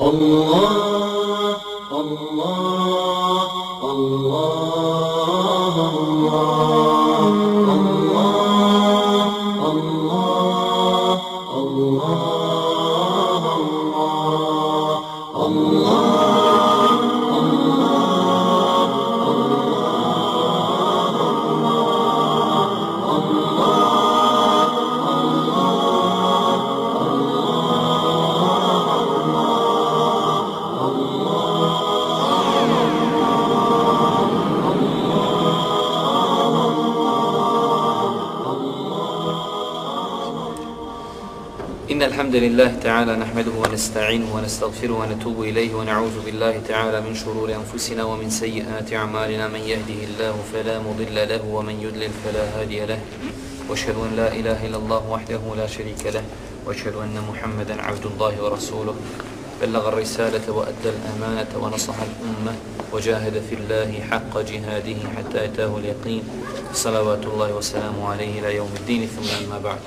الله الله الله الحمد لله تعالى نحمده ونستعينه ونستغفره ونتوب إليه ونعوذ بالله تعالى من شرور أنفسنا ومن سيئات أعمالنا. من يهده الله فلا مضل له ومن يضلل فلا هادي له. وأشهد أن لا إله إلا الله وحده لا شريك له. وأشهد أن محمدا عبد الله ورسوله. بلغ الرسالة وأدى الأمانة ونصح الأمة وجاهد في الله حق جهاده حتى أتاه اليقين. صلوات الله وسلامه عليه إلى يوم الدين. ثم أما بعد.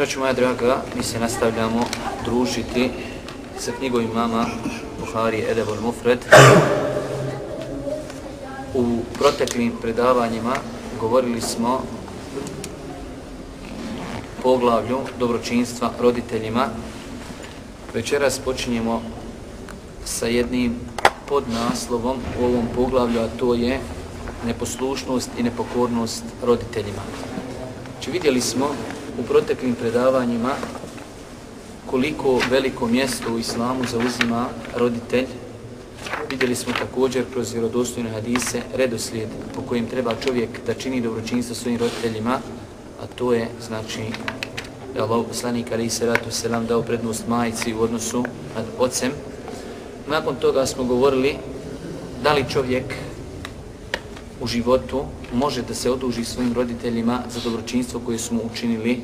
Braću moja draga, mi se nastavljamo družiti sa knjigom imama Buhari Edebol Mufred. U proteklim predavanjima govorili smo poglavlju dobročinstva roditeljima. Večeras počinjemo sa jednim podnaslovom u ovom poglavlju, a to je neposlušnost i nepokornost roditeljima. Či vidjeli smo u proteklim predavanjima koliko veliko mjesto u islamu zauzima roditelj. Vidjeli smo također kroz vjerodostojne hadise redoslijed po kojim treba čovjek da čini dobročinstvo svojim roditeljima, a to je, znači, da Allah poslanik ali se ratu selam dao prednost majici u odnosu nad ocem. Nakon toga smo govorili da li čovjek u životu može da se oduži svojim roditeljima za dobročinstvo koje smo učinili.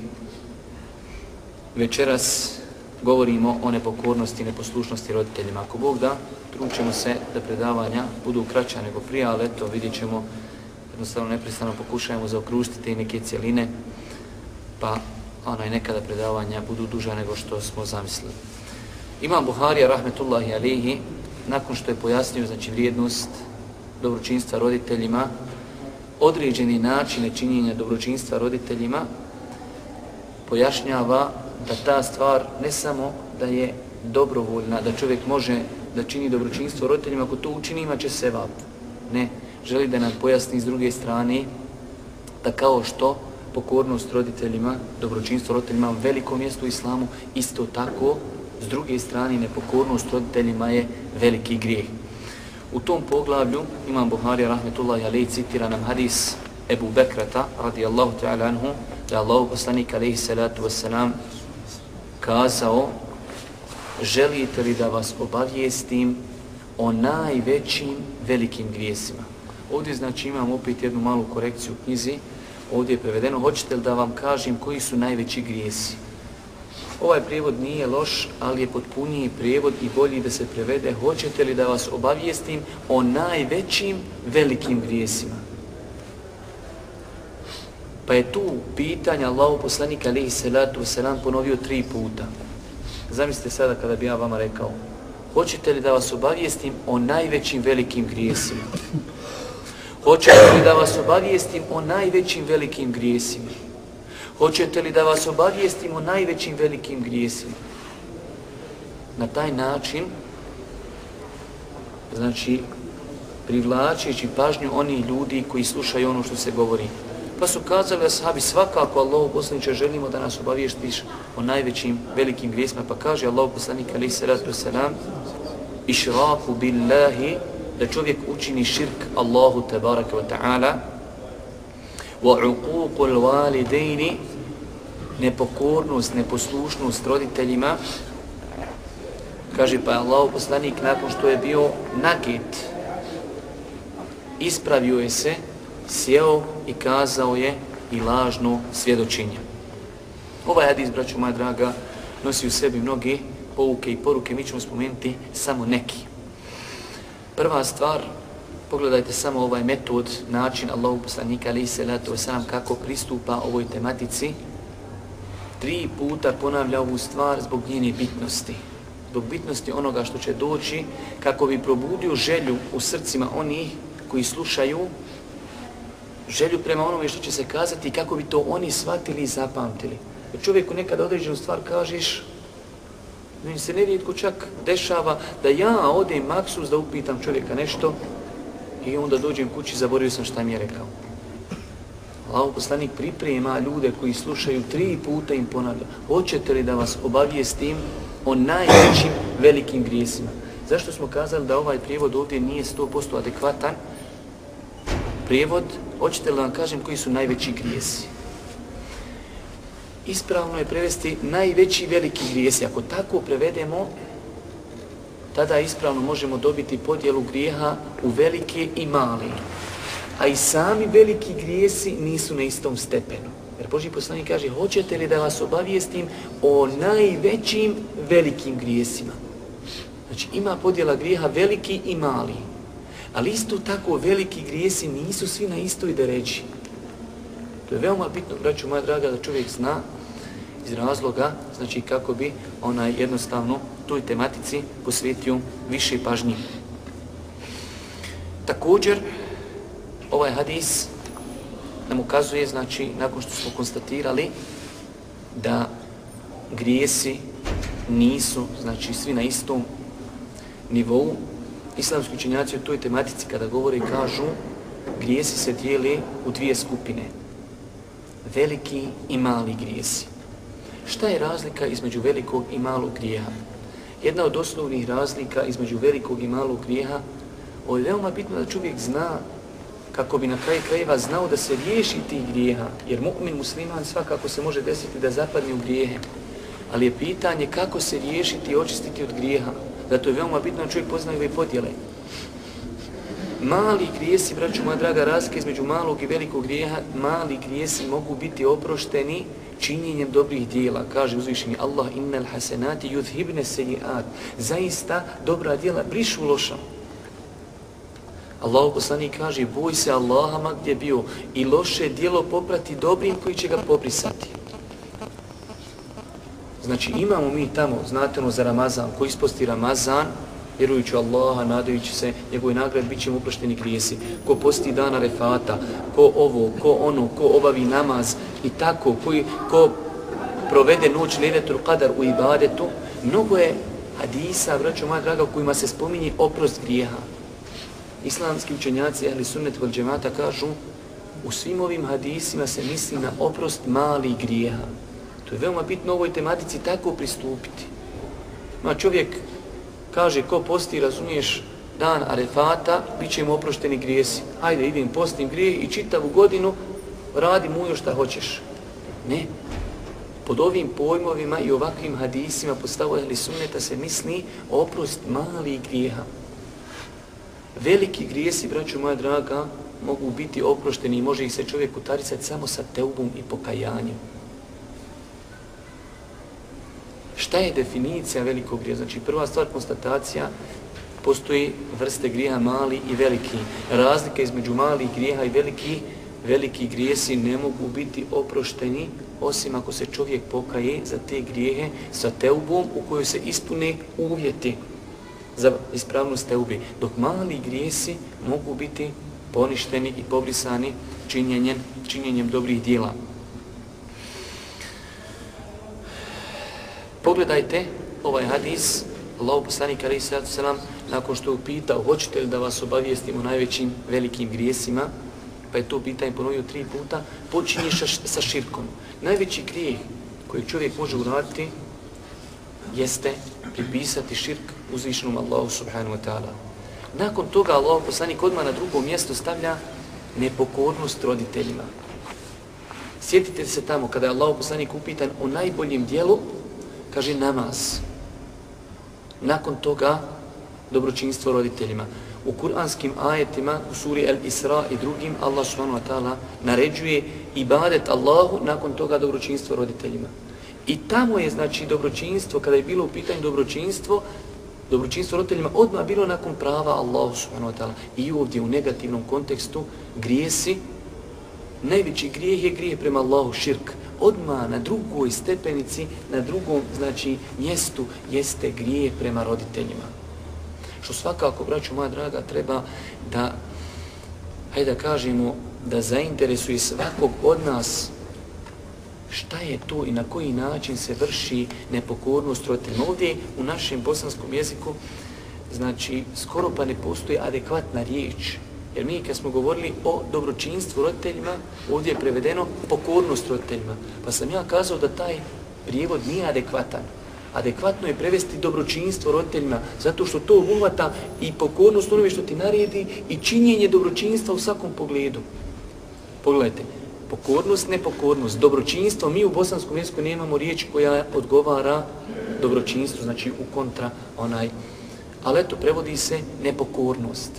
Večeras govorimo o nepokornosti i neposlušnosti roditeljima. Ako Bog da, tručemo se da predavanja budu kraća nego prije, ali eto vidjet ćemo, jednostavno neprestano pokušajemo zaokružiti te neke cijeline, pa onaj nekada predavanja budu duža nego što smo zamislili. Imam Buharija, rahmetullahi alihi, nakon što je pojasnio znači vrijednost dobročinstva roditeljima, određeni načine činjenja dobročinstva roditeljima, pojašnjava da ta stvar ne samo da je dobrovoljna, da čovjek može da čini dobročinstvo roditeljima, ako to učini ima će se vap. Ne, želi da nam pojasni s druge strane da kao što pokornost roditeljima, dobročinstvo roditeljima veliko mjesto u islamu, isto tako, s druge strane, nepokornost roditeljima je veliki grijeh. U tom poglavlju imam Buhari rahmetullahi alejhi citira nam hadis Ebu Bekrata radijallahu ta'ala anhu da Allah poslanik alejhi salatu vesselam kazao želite li da vas obavijestim o najvećim velikim grijesima. Ovdje znači imam opet jednu malu korekciju u knjizi. Ovdje je prevedeno hoćete li da vam kažem koji su najveći grijesi. Ovaj prijevod nije loš, ali je potpuniji prijevod i bolji da se prevede. Hoćete li da vas obavijestim o najvećim velikim grijesima? Pa je tu pitanje Allahu poslanika alihi salatu wasalam ponovio tri puta. Zamislite sada kada bi ja vama rekao, hoćete li da vas obavijestim o najvećim velikim grijesima? Hoćete li da vas obavijestim o najvećim velikim grijesima? Hoćete li da vas obavijestimo najvećim velikim grijesima? Na taj način, znači, privlačeći pažnju oni ljudi koji slušaju ono što se govori. Pa su kazali ashabi svakako Allahu poslaniče želimo da nas obavijestiš o najvećim velikim grijesima. Pa kaže Allahu poslanik ali se ratu selam išraku billahi da čovjek učini širk Allahu tabaraka wa ta'ala wa uququl walidaini nepokornost, neposlušnost roditeljima. Kaže pa Allah poslanik nakon što je bio nagit, ispravio je se sjeo i kazao je i lažno svjedočenje. Ovaj hadis braću moja draga nosi u sebi mnogi pouke i poruke. Mi ćemo spomenuti samo neki. Prva stvar Pogledajte samo ovaj metod, način Allahu poslanika ali salatu wasalam kako pristupa ovoj tematici. Tri puta ponavlja ovu stvar zbog njene bitnosti. zbog bitnosti onoga što će doći, kako bi probudio želju u srcima onih koji slušaju, želju prema onome što će se kazati kako bi to oni shvatili i zapamtili. Jer čovjeku nekada određenu stvar kažeš, meni se nerijetko čak dešava da ja odem maksus da upitam čovjeka nešto i onda dođem kući i zaboravio sam šta mi je rekao. Allah poslanik priprema ljude koji slušaju tri puta im ponavlja. Hoćete li da vas obavijestim o najvećim velikim grijesima? Zašto smo kazali da ovaj prijevod ovdje nije 100% adekvatan? Prijevod, hoćete li da vam kažem koji su najveći grijesi? Ispravno je prevesti najveći veliki grijesi. Ako tako prevedemo, tada ispravno možemo dobiti podjelu grijeha u velike i male a i sami veliki grijesi nisu na istom stepenu. Jer Boži poslanik kaže, hoćete li da vas obavijestim o najvećim velikim grijesima? Znači, ima podjela grijeha veliki i mali. Ali isto tako veliki grijesi nisu svi na istoj deređi. To je veoma bitno, braću moja draga, da čovjek zna iz razloga, znači kako bi onaj jednostavno toj tematici posvetio više pažnje. Također, ovaj hadis nam ukazuje, znači, nakon što smo konstatirali da grijesi nisu, znači, svi na istom nivou, islamski učenjaci u toj tematici kada govore kažu grijesi se dijeli u dvije skupine. Veliki i mali grijesi. Šta je razlika između velikog i malog grijeha? Jedna od osnovnih razlika između velikog i malog grijeha, ovo je veoma bitno da čovjek zna kako bi na kraju krajeva znao da se riješi tih grijeha. Jer mu'min musliman svakako se može desiti da zapadne u grijehe. Ali je pitanje kako se riješiti i očistiti od grijeha. Zato je veoma bitno da čovjek poznaje ove podjele. Mali grijesi, braću moja draga, razlika između malog i velikog grijeha, mali grijesi mogu biti oprošteni činjenjem dobrih dijela. Kaže uzvišeni Allah, innal hasenati yudhibne sejiat. Zaista dobra dijela brišu loša. Allahu poslanik kaže, boj se Allaha ma gdje bio i loše dijelo poprati dobrim koji će ga pobrisati. Znači imamo mi tamo, znate ono za Ramazan, ko isposti Ramazan, vjerujući Allaha, nadajući se njegove nagrade, bit će mu uprošteni grijesi. Ko posti dana refata, ko ovo, ko ono, ko obavi namaz i tako, koji, ko provede noć linetul qadar u ibadetu, mnogo je hadisa, vraću moja draga, u kojima se spominje oprost grijeha islamski učenjaci ehli sunnet vel džemata kažu u svim ovim hadisima se misli na oprost mali grijeha. To je veoma bitno ovoj tematici tako pristupiti. Ma čovjek kaže ko posti, razumiješ, dan arefata, bit će mu oprošteni grijesi. Ajde, idem, postim grije i čitavu godinu radi mu šta hoćeš. Ne. Pod ovim pojmovima i ovakvim hadisima postavu ehli sunneta se misli oprost mali grijeha. Veliki grijesi, braću moja draga, mogu biti oprošteni i može ih se čovjek utaricati samo sa teubom i pokajanjem. Šta je definicija velikog grija? Znači, prva stvar, konstatacija, postoji vrste grija mali i veliki. Razlika između malih grijeha i veliki, veliki grijesi ne mogu biti oprošteni osim ako se čovjek pokaje za te grijehe sa teubom u kojoj se ispune uvjeti za ispravnost teubi, dok mali grijesi mogu biti poništeni i pobrisani činjenjem, činjenjem dobrih dijela. Pogledajte ovaj hadis, Allah poslanik alaih sallatu sallam, nakon što je upitao, hoćete li da vas obavijestim o najvećim velikim grijesima, pa je to pitanje ponovio tri puta, počinje sa širkom. Najveći grijeh koji čovjek može uraditi jeste pripisati širk uzvišenom Allahu subhanahu wa ta'ala. Nakon toga Allah poslanik odmah na drugo mjesto stavlja nepokornost roditeljima. Sjetite se tamo kada je Allah poslanik upitan o najboljem dijelu, kaže namaz. Nakon toga dobročinstvo roditeljima. U kuranskim ajetima, u suri El Isra i drugim, Allah subhanahu wa ta'ala naređuje ibadet Allahu, nakon toga dobročinstvo roditeljima. I tamo je, znači, dobročinstvo, kada je bilo u pitanju dobročinstvo, dobročinstvo roditeljima odmah bilo nakon prava Allahu subhanahu wa ta'ala. I ovdje u negativnom kontekstu grijesi najveći grijeh je grijeh prema Allahu širk. Odma na drugoj stepenici, na drugom znači mjestu jeste grijeh prema roditeljima. Što svakako, braću moja draga, treba da, hajde da kažemo, da zainteresuje svakog od nas šta je to i na koji način se vrši nepokornost roditeljima. Ovdje u našem bosanskom jeziku, znači, skoro pa ne postoji adekvatna riječ. Jer mi kad smo govorili o dobročinstvu roditeljima, ovdje je prevedeno pokornost roditeljima. Pa sam ja kazao da taj prijevod nije adekvatan. Adekvatno je prevesti dobročinstvo roditeljima, zato što to obuhvata i pokornost onome što ti naredi i činjenje dobročinstva u svakom pogledu. Pogledajte, pokornost, nepokornost, dobročinstvo, mi u bosanskom jeziku nemamo riječ koja odgovara dobročinstvu, znači u kontra onaj. Ali eto, prevodi se nepokornost.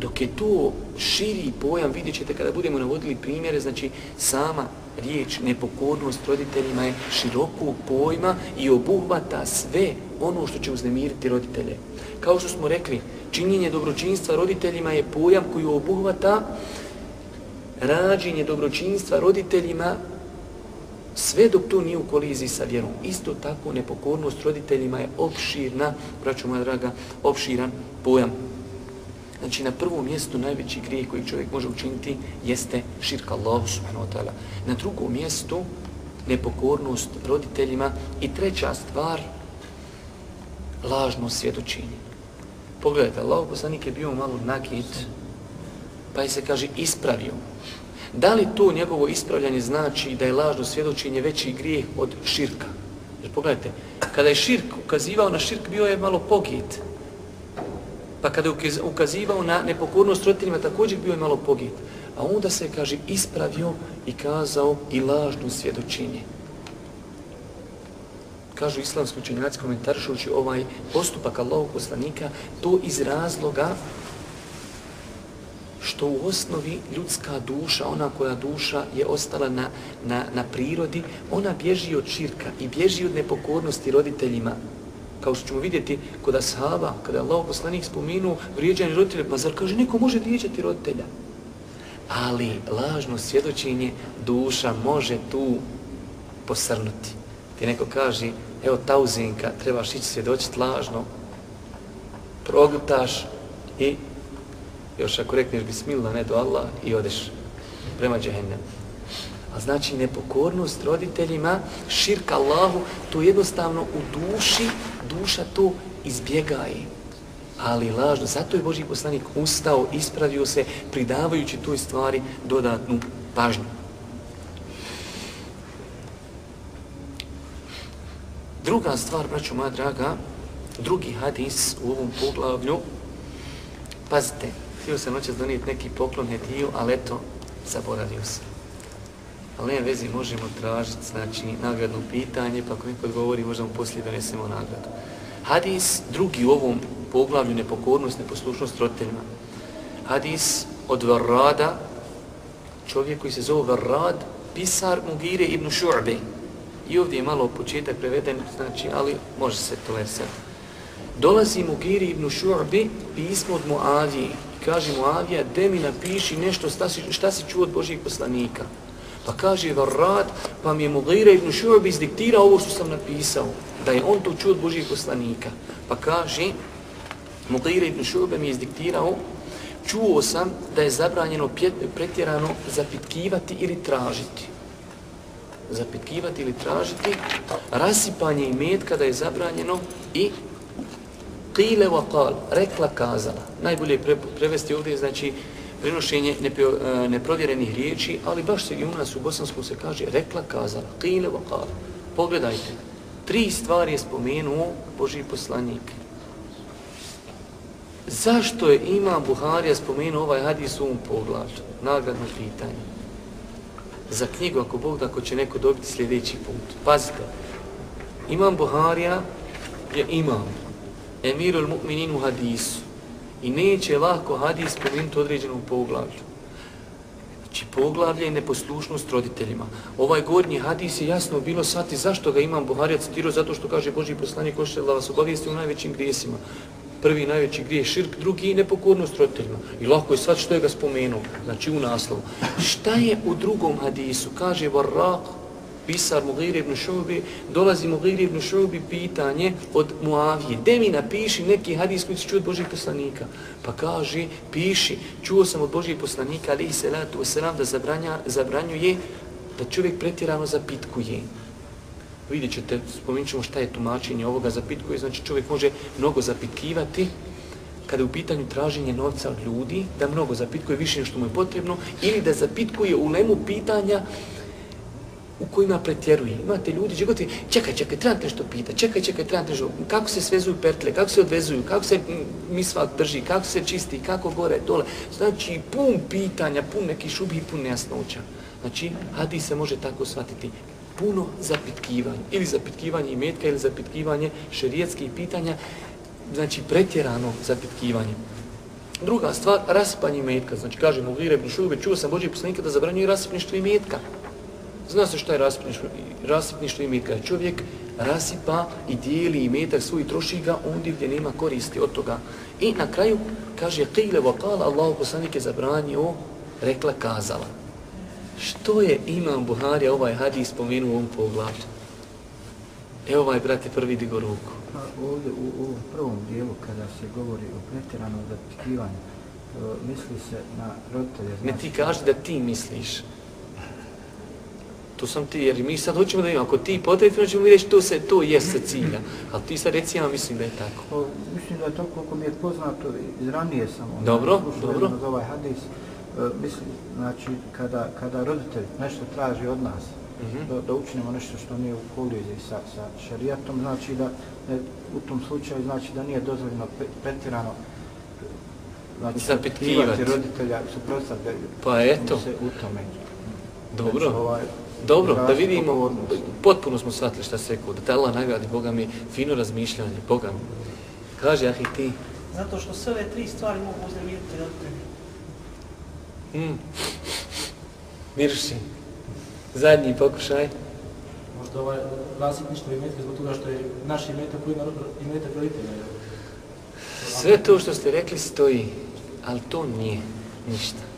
Dok je to širi pojam, vidjet ćete kada budemo navodili primjere, znači sama riječ nepokornost roditeljima je širokog pojma i obuhvata sve ono što će uznemiriti roditelje. Kao što smo rekli, činjenje dobročinstva roditeljima je pojam koji obuhvata rađenje dobročinstva roditeljima sve dok to nije u koliziji sa vjerom. Isto tako nepokornost roditeljima je opširna, braćo moja draga, opširan pojam. Znači na prvom mjestu najveći grijeh koji čovjek može učiniti jeste širka Allah subhanahu wa ta'ala. Na drugom mjestu nepokornost roditeljima i treća stvar lažno svjedočenje. Pogledajte, Allah poslanik je bio malo nakit, pa je se kaže ispravio. Da li to njegovo ispravljanje znači da je lažno svjedočenje veći grijeh od širka? Jer pogledajte, kada je širk ukazivao na širk, bio je malo pogit. Pa kada je ukazivao na nepokornost roditeljima, također bio je malo pogit. A onda se, kaže, ispravio i kazao i lažno svjedočenje. Kažu islamski učenjaci komentarišući ovaj postupak Allahog poslanika, to iz razloga što u osnovi ljudska duša, ona koja duša je ostala na, na, na prirodi, ona bježi od širka i bježi od nepokornosti roditeljima. Kao što ćemo vidjeti kod Ashaba, kada je Allah poslanik spominuo vrijeđanje roditelja, pa zar kaže, neko može vrijeđati roditelja? Ali lažno svjedočenje duša može tu posrnuti. Ti neko kaže, evo tauzinka, trebaš ići svjedočiti lažno, progutaš i još ako rekneš bismillah, ne do Allah i odeš prema džehennem. A znači nepokornost roditeljima, širka Allahu, to jednostavno u duši, duša to izbjegaje. Ali lažno, zato je Boži poslanik ustao, ispravio se, pridavajući toj stvari dodatnu pažnju. Druga stvar, braćo moja draga, drugi hadis u ovom poglavlju, pazite, htio sam noćas donijeti neki poklon hediju, ali eto, zaboravio sam. Ali nema vezi, možemo tražiti, znači, nagradno pitanje, pa ako neko odgovori, možemo poslije donesemo nagradu. Hadis, drugi u ovom poglavlju, nepokornost, neposlušnost roditeljima. Hadis od Varrada, čovjek koji se zove Varrad, pisar Mugire ibn Šu'be. I ovdje je malo početak preveden, znači, ali može se to lesati. Dolazi Mugiri ibn Šu'bi pismo od Muavije kaže mu Avija, de mi napiši nešto šta si, šta si čuo od Božijeg poslanika. Pa kaže Varrad, pa mi je Mughira ibn Šu'ab izdiktira ovo što sam napisao, da je on to čuo od Božijeg poslanika. Pa kaže, Mughira ibn Šu'ab mi je izdiktirao, čuo sam da je zabranjeno pretjerano zapitkivati ili tražiti. Zapitkivati ili tražiti, rasipanje i metka kada je zabranjeno i Qile wa qal, rekla, kazala. Najbolje pre, prevesti ovdje, znači, prenošenje nepio, e, neprovjerenih riječi, ali baš se i u nas u Bosanskom se kaže rekla, kazala. Qile wa qal. Pogledajte, tri stvari je spomenuo Boži poslanik. Zašto je Imam Buharija spomenuo ovaj hadis u ovom poglavlju? Nagradno pitanje. Za knjigu, ako Bog da, ako će neko dobiti sljedeći put. Pazite, Imam Buharija je imam emirul mu'minin u hadisu. I neće lako hadis spomenuti određenom poglavlju. Znači, poglavlje je neposlušnost roditeljima. Ovaj gornji hadis je jasno bilo sati zašto ga imam Buharija citirao, zato što kaže Boži poslanik Košće da vas obavijesti u najvećim grijesima. Prvi najveći grije širk, drugi nepokornost roditeljima. I lako je sad što je ga spomenuo, znači u naslovu. Šta je u drugom hadisu? Kaže Varraq, pisar Mughir ibn Šubi, dolazi Mughir ibn Šubi pitanje od Muavije. De mi napiši neki hadis koji se čuo od Božih poslanika. Pa kaže, piši, čuo sam od Božih poslanika, ali se salatu wasalam, da zabranja, zabranjuje da čovjek pretjerano zapitkuje. Vidjet ćete, spomenut ćemo šta je tumačenje ovoga zapitkuje, znači čovjek može mnogo zapitkivati, kada je u pitanju traženje novca od ljudi, da mnogo zapitkuje više nego što mu je potrebno, ili da zapitkuje u lemu pitanja u kojima pretjeruje. Imate ljudi, gdje čekaj, čekaj, trebam te nešto pita, čekaj, čekaj, trebam te nešto, kako se svezuju pertle, kako se odvezuju, kako se mm, misva drži, kako se čisti, kako gore, dole. Znači, pun pitanja, pun neki šubi i pun nejasnoća. Znači, hadis se može tako shvatiti puno zapitkivanja, ili zapitkivanje imetka, ili zapitkivanje šerijetskih pitanja, znači pretjerano zapitkivanje. Druga stvar, rasipanje imetka. Znači, kaže Mughire ibn Šube, čuo sam Božih poslanika da zabranjuje rasipništvo imetka. Zna se šta je rasipništvo, rasipništvo imetka. Čovjek rasipa i dijeli imetak svoj i troši ga ondje gdje nema koristi od toga. I na kraju kaže, qile wa qala, Allah poslanik je zabranio, rekla, kazala. Što je Imam Buharija ovaj hadis spomenuo u ovom poglavlju? Evo ovaj, brate, prvi digo ruku. Pa ovdje u, u prvom dijelu kada se govori o pretjeranom zapitkivanju, e, misli se na roditelje. Ne ti kaži da ti misliš. To sam ti, jer mi sad hoćemo da imamo, ako ti potrebno ćemo mi reći to se, to jeste cilja. Ali ti sad reci, ja mislim da je tako. O, mislim da je to koliko mi je poznato, iz ranije sam ono, dobro, dobro. ovaj hadis, E, mislim, znači, kada, kada roditelj nešto traži od nas, mm -hmm. da, da učinimo nešto što nije u koliziji sa, sa šarijatom, znači da ne, u tom slučaju znači da nije dozvoljeno pretjerano znači, zapitkivati roditelja, suprotstavljaju pa eto. se u tome. Dobro. Znači, ovaj, Dobro, da vidimo, potpuno smo shvatili šta se rekao, da te Allah nagradi, Boga mi, fino razmišljanje, Boga mi. Kaže, ah i ti. Zato što sve ove tri stvari mogu uznemiriti roditelji. Mm. Mirši. Zadnji pokušaj. Možda ovaj rasipništvo imetka zbog toga što je naš imetak koji je imetak roditelja. Sve to što ste rekli stoji, ali to nije ništa.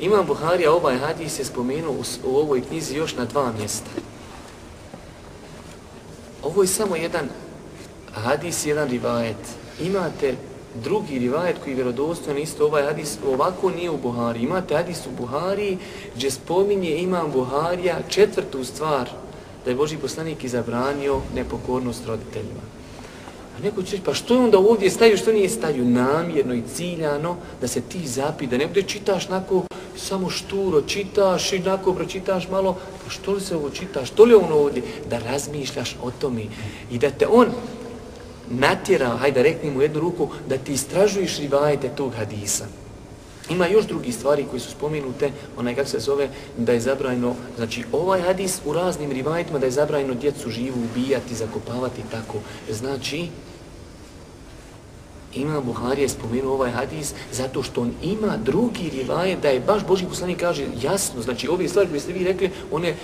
Imam Buharija ovaj hadis je spomenuo u, u ovoj knjizi još na dva mjesta. Ovo je samo jedan hadis, jedan rivajet. Imate drugi rivajet koji je vjerodostojan isto ovaj hadis ovako nije u Buhari. Imate hadis u Buhari gdje spominje imam Buharija četvrtu stvar da je Boži poslanik izabranio nepokornost roditeljima. A neko će pa što je onda ovdje stavio, što nije stavio namjerno i ciljano da se ti zapi, da ne bude čitaš nako samo šturo, čitaš i nako pročitaš malo, pa što li se ovo čitaš, što li ono ovdje, da razmišljaš o tome i da te on natjera, hajde rekni mu jednu ruku, da ti istražuješ rivajete tog hadisa. Ima još drugi stvari koji su spomenute, onaj kako se zove, da je zabrajno, znači ovaj hadis u raznim rivajetima da je zabrajno djecu živu ubijati, zakopavati tako. Znači, Imam Buhari je spomenuo ovaj hadis zato što on ima drugi rivaje da je baš Boži poslanik kaže jasno, znači ove stvari koje ste vi rekli, one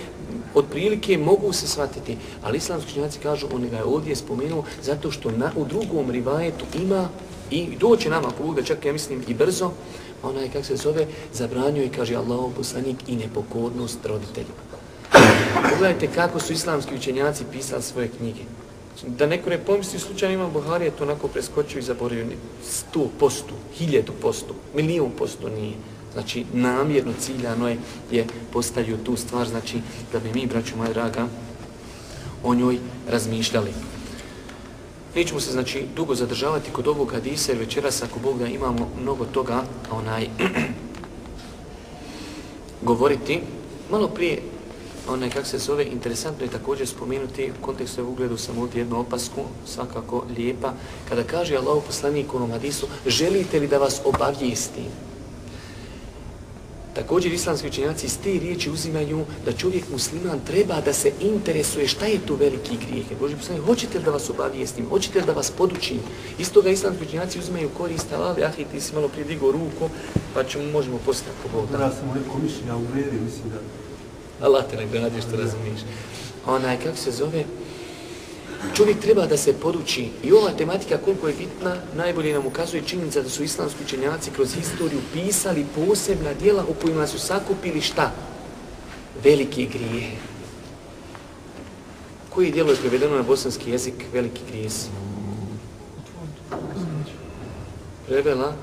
otprilike mogu se shvatiti, ali islamski činjaci kažu, on ga je ovdje spomenuo zato što na, u drugom rivajetu ima i doće nama povuga, čak ja mislim i brzo, onaj, kak se zove, zabranjuje, kaže Allahov poslanik, i nepokornost roditeljima. Pogledajte kako su islamski učenjaci pisali svoje knjige. Da neko ne pomisli slučajno ima Buharije, to onako preskočio i zaboravio sto posto, hiljedu posto, milijun posto nije. Znači, namjerno ciljano je, je postavio tu stvar, znači, da bi mi, braću moja draga, o njoj razmišljali. Nećemo se, znači, dugo zadržavati kod ovog hadisa, jer večeras, ako Boga imamo mnogo toga, onaj, govoriti, malo prije, onaj, kak se zove, interesantno je također spomenuti, u kontekstu je ugledu sam ovdje jednu opasku, svakako lijepa, kada kaže Allah poslanik u onom hadisu, želite li da vas obavijestim? Također islamski učenjaci iz te riječi uzimaju da čovjek musliman treba da se interesuje šta je to veliki grijeh. Boži poslani, hoćete li da vas obavijestim, hoćete li da vas podučim? Iz toga islamski učenjaci uzimaju korist, ali ah, ti si malo prije ruku, pa ćemo, možemo postati po Ja Da sam neko mišljenja u veri, mislim da... Allah te nagradi što razumiješ. Onaj, kako se zove? čovjek treba da se poduči i ova tematika koliko je bitna, najbolje nam ukazuje činjenica da su islamski učenjaci kroz historiju pisali posebna dijela u kojima su sakupili šta? Veliki grijehe. Koji dijelo je prevedeno na bosanski jezik veliki grijesi? Prevela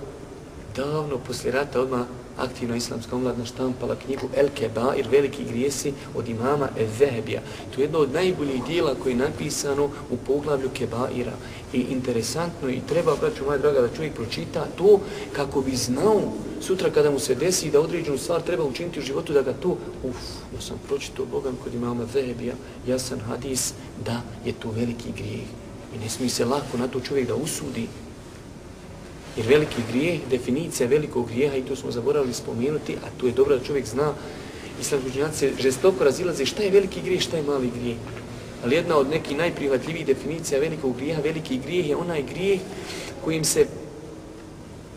davno poslije rata odmah aktivna islamska omladna štampala knjigu El Kebair, veliki grijesi od imama Ezehebija. To je jedno od najboljih dijela koje je napisano u poglavlju Kebaira. I interesantno i treba, braću moja draga, da čovjek pročita to kako bi znao sutra kada mu se desi da određenu stvar treba učiniti u životu, da ga to, uf, ja sam pročitao Bogam kod imama Ezehebija, jasan hadis, da je to veliki grijeh. I ne smije se lako na to čovjek da usudi, Jer veliki grijeh, definicija velikog grijeha, i to smo zaboravili spomenuti, a tu je dobro da čovjek zna, islamski učenjaci se žestoko razilaze šta je veliki grijeh, šta je mali grijeh. Ali jedna od nekih najprihvatljivijih definicija velikog grijeha, veliki grijeh je onaj grijeh kojim se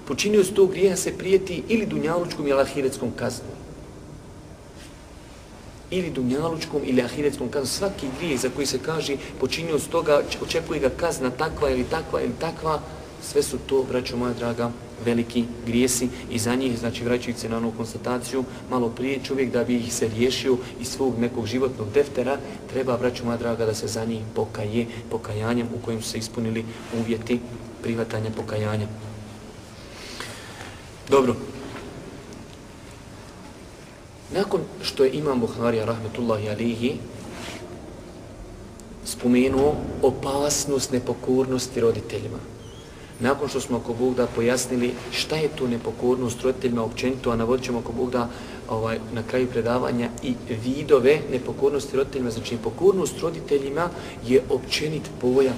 počinio s tog grijeha se prijeti ili dunjalučkom ili ahiretskom kaznom. Ili dunjalučkom ili ahiretskom kaznom. Svaki grijeh za koji se kaže počinio s toga, očekuje ga kazna takva ili takva ili takva, sve su to, braćo moja draga, veliki grijesi i za njih, znači vraćajući se na onu konstataciju, malo prije čovjek da bi ih se riješio iz svog nekog životnog deftera, treba, braćo moja draga, da se za njih pokaje pokajanjem u kojem su se ispunili uvjeti prihvatanja pokajanja. Dobro. Nakon što je Imam Buharija, rahmetullahi alihi, spomenuo opasnost nepokornosti roditeljima, nakon što smo ako Bog da pojasnili šta je to nepokornost roditeljima općenito, a navodit ćemo ako Bog da ovaj, na kraju predavanja i vidove nepokornosti roditeljima, znači pokornost roditeljima je općenit pojam.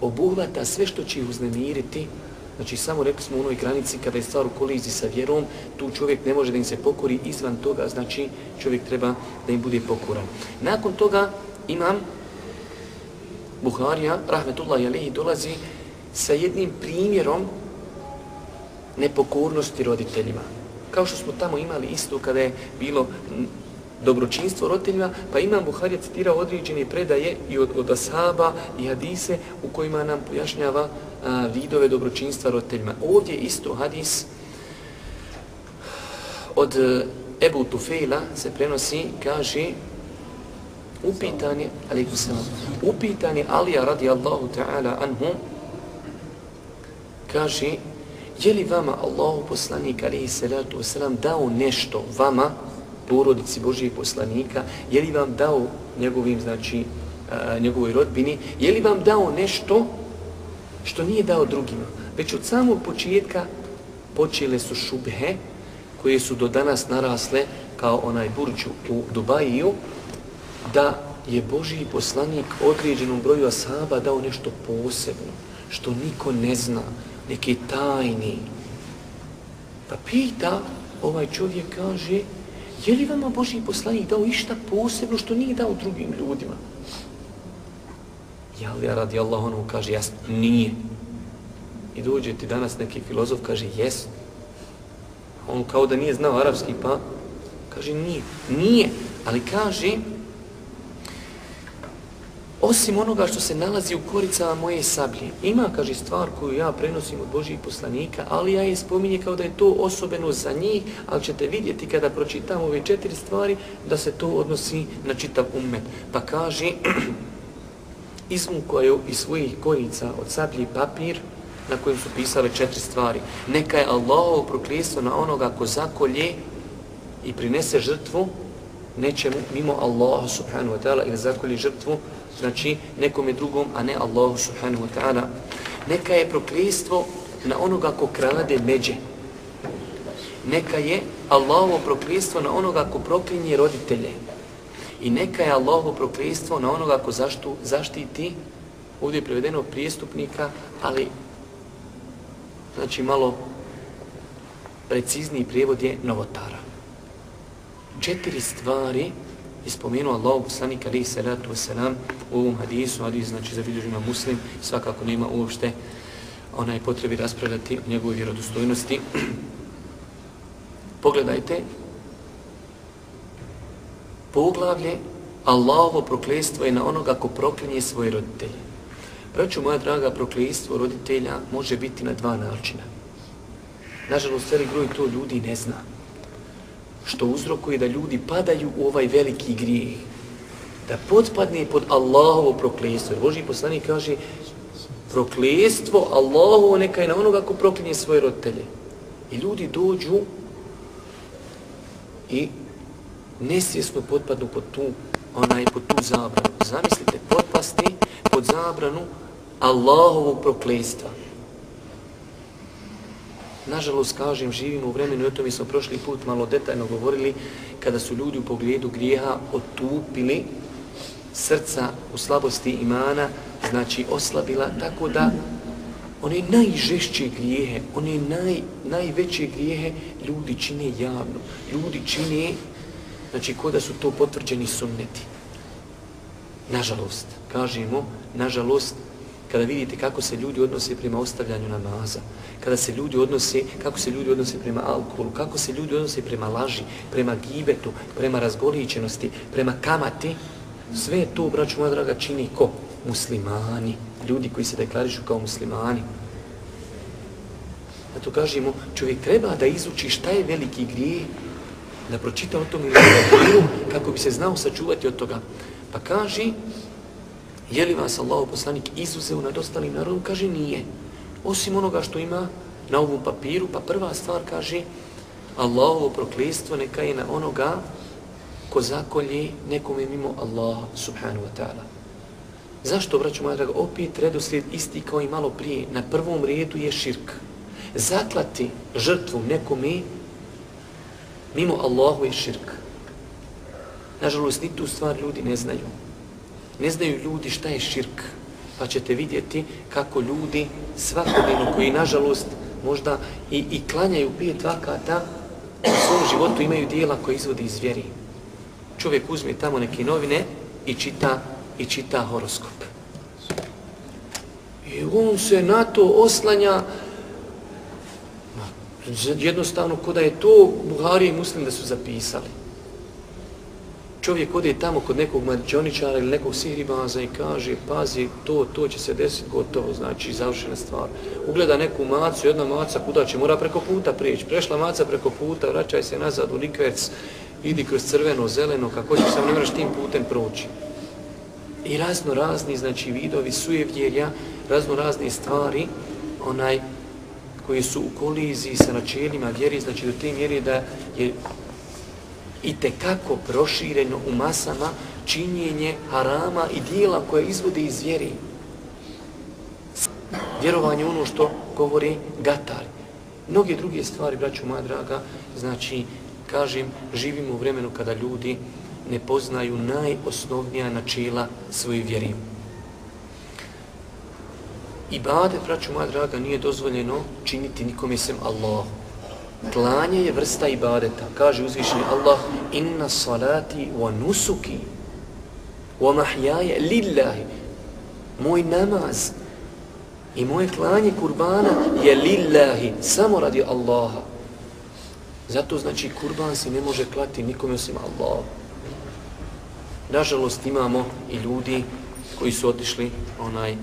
Obuhvata sve što će ih uznemiriti, znači samo rekli smo u onoj granici kada je stvar u koliziji sa vjerom, tu čovjek ne može da im se pokori izvan toga, znači čovjek treba da im bude pokoran. Nakon toga imam Buharija, rahmetullahi alihi, dolazi sa jednim primjerom nepokornosti roditeljima. Kao što smo tamo imali isto kada je bilo dobročinstvo roditeljima, pa imam Buharija citirao određene predaje i od, od Asaba i Hadise u kojima nam pojašnjava a, vidove dobročinstva roditeljima. Ovdje isto hadis od e, Ebu Tufejla se prenosi, kaže upitan je, alaikum salam, upitan je Alija radijallahu ta'ala anhu, kaže, je li vama Allahu poslanik, alaihi salatu wasalam, dao nešto vama, porodici Božijeg poslanika, je li vam dao njegovim, znači, a, njegovoj rodbini, je li vam dao nešto što nije dao drugima? Već od samog početka počele su šubhe koje su do danas narasle kao onaj burđu u Dubajiju, da je Božiji poslanik određenom broju asaba dao nešto posebno, što niko ne zna, neki tajni. Pa pita, ovaj čovjek kaže, je li vama Boži poslanik dao išta posebno što nije dao drugim ljudima? Ja li ja radi Allah ono kaže, jasno, nije. I dođe ti danas neki filozof, kaže, jes. On kao da nije znao arapski, pa kaže, nije. Nije, ali kaže, osim onoga što se nalazi u koricama moje sablje. Ima, kaže, stvar koju ja prenosim od Božih poslanika, ali ja je spominje kao da je to osobeno za njih, ali ćete vidjeti kada pročitam ove četiri stvari, da se to odnosi na čitav umet. Pa kaže, izmukaju iz svojih korica od sablji papir, na kojem su pisale četiri stvari. Neka je Allahovo proklijestvo na onoga ko zakolje i prinese žrtvu nečemu mimo Allaha subhanahu wa ta'ala ili zakolje žrtvu znači nekom je drugom, a ne Allahu subhanahu wa ta'ala. Neka je proklijestvo na onoga ko krade međe. Neka je Allahovo proklijestvo na onoga ko proklinje roditelje. I neka je Allahovo proklijestvo na onoga ko zaštu, zaštiti, ovdje je prevedeno prijestupnika, ali znači malo precizniji prijevod je novotara. Četiri stvari i spomenuo Allahu poslanik alaihi salatu wasalam u ovom hadisu, hadis znači za vidio muslim, svakako nema uopšte onaj potrebi raspravljati o njegovoj vjerodostojnosti. Pogledajte poglavlje Allahovo proklestvo je na onoga ko proklinje svoje roditelje. Braću moja draga, proklestvo roditelja može biti na dva načina. Nažalost, velik groj to ljudi ne zna. Što uzrokuje da ljudi padaju u ovaj veliki grijeh. Da potpadne pod Allahovo proklestvo. Jer Boži poslanik kaže, proklestvo Allahovo neka je na onoga ko proklinje svoje roditelje. I ljudi dođu i nesvjesno potpadnu pod tu, onaj, pod tu zabranu. Zamislite, potpasti pod zabranu Allahovog proklestva. Nažalost, kažem, živimo u vremenu, o tome smo prošli put malo detaljno govorili, kada su ljudi u pogledu grijeha otupili srca u slabosti imana, znači oslabila, tako da one najžešće grijehe, one naj, najveće grijehe ljudi čine javno. Ljudi čine, znači ko da su to potvrđeni sunneti. Nažalost, kažemo, nažalost, kada vidite kako se ljudi odnose prema ostavljanju namaza, kada se ljudi odnose, kako se ljudi odnose prema alkoholu, kako se ljudi odnose prema laži, prema gibetu, prema razgoličenosti, prema kamati, sve to, braću moja draga, čini ko? Muslimani, ljudi koji se deklarišu kao muslimani. Zato kažemo, čovjek treba da izuči šta je veliki grijeh, da pročita o tom ili kako bi se znao sačuvati od toga. Pa kaže, je li vas Allah poslanik izuzeo nad ostalim narodom? Kaže, nije. Osim onoga što ima na ovom papiru, pa prva stvar kaže, Allahovo proklestvo neka je na onoga ko zakolje nekome mimo Allaha subhanahu wa ta'ala. Zašto, braću moja draga, opet redoslijed isti kao i malo prije. Na prvom redu je širk. Zaklati žrtvu nekome mimo Allahu je širk. Nažalost, ni tu stvar ljudi ne znaju. Ne znaju ljudi šta je širk. Pa ćete vidjeti kako ljudi svakodnevno koji, nažalost, možda i, i klanjaju pet vakata u svom životu imaju dijela koje izvodi iz vjeri. Čovjek uzme tamo neke novine i čita i čita horoskop. I on se na to oslanja jednostavno ko da je to Buhari i Muslim da su zapisali. Čovjek ode tamo kod nekog mađoničara ili nekog sihribaza i kaže, pazi, to, to će se desiti gotovo, znači završena stvar. Ugleda neku macu, jedna maca kuda će, mora preko puta prijeći. Prešla maca preko puta, vraćaj se nazad u likvec, idi kroz crveno, zeleno, kako će sam ne moraš tim putem proći. I razno razni, znači vidovi sujevjerja, razno razne stvari, onaj, koji su u koliziji sa načelima vjeri, znači do te mjere da je i te kako prošireno u masama činjenje harama i dijela koje izvode iz vjeri. Vjerovanje ono što govori gatar. Mnoge druge stvari, braću moja draga, znači, kažem, živimo u vremenu kada ljudi ne poznaju najosnovnija načela svoje vjeri. Ibadet, braću moja draga, nije dozvoljeno činiti nikome sem Allahu. Klanje je vrsta ibadeta. Kaže uzvišeni Allah, inna salati wa nusuki wa mahjaje lillahi. Moj namaz i moje klanje kurbana je lillahi, samo radi Allaha. Zato znači kurban se ne može klati nikome osim Allah. Nažalost imamo i ljudi koji su otišli onaj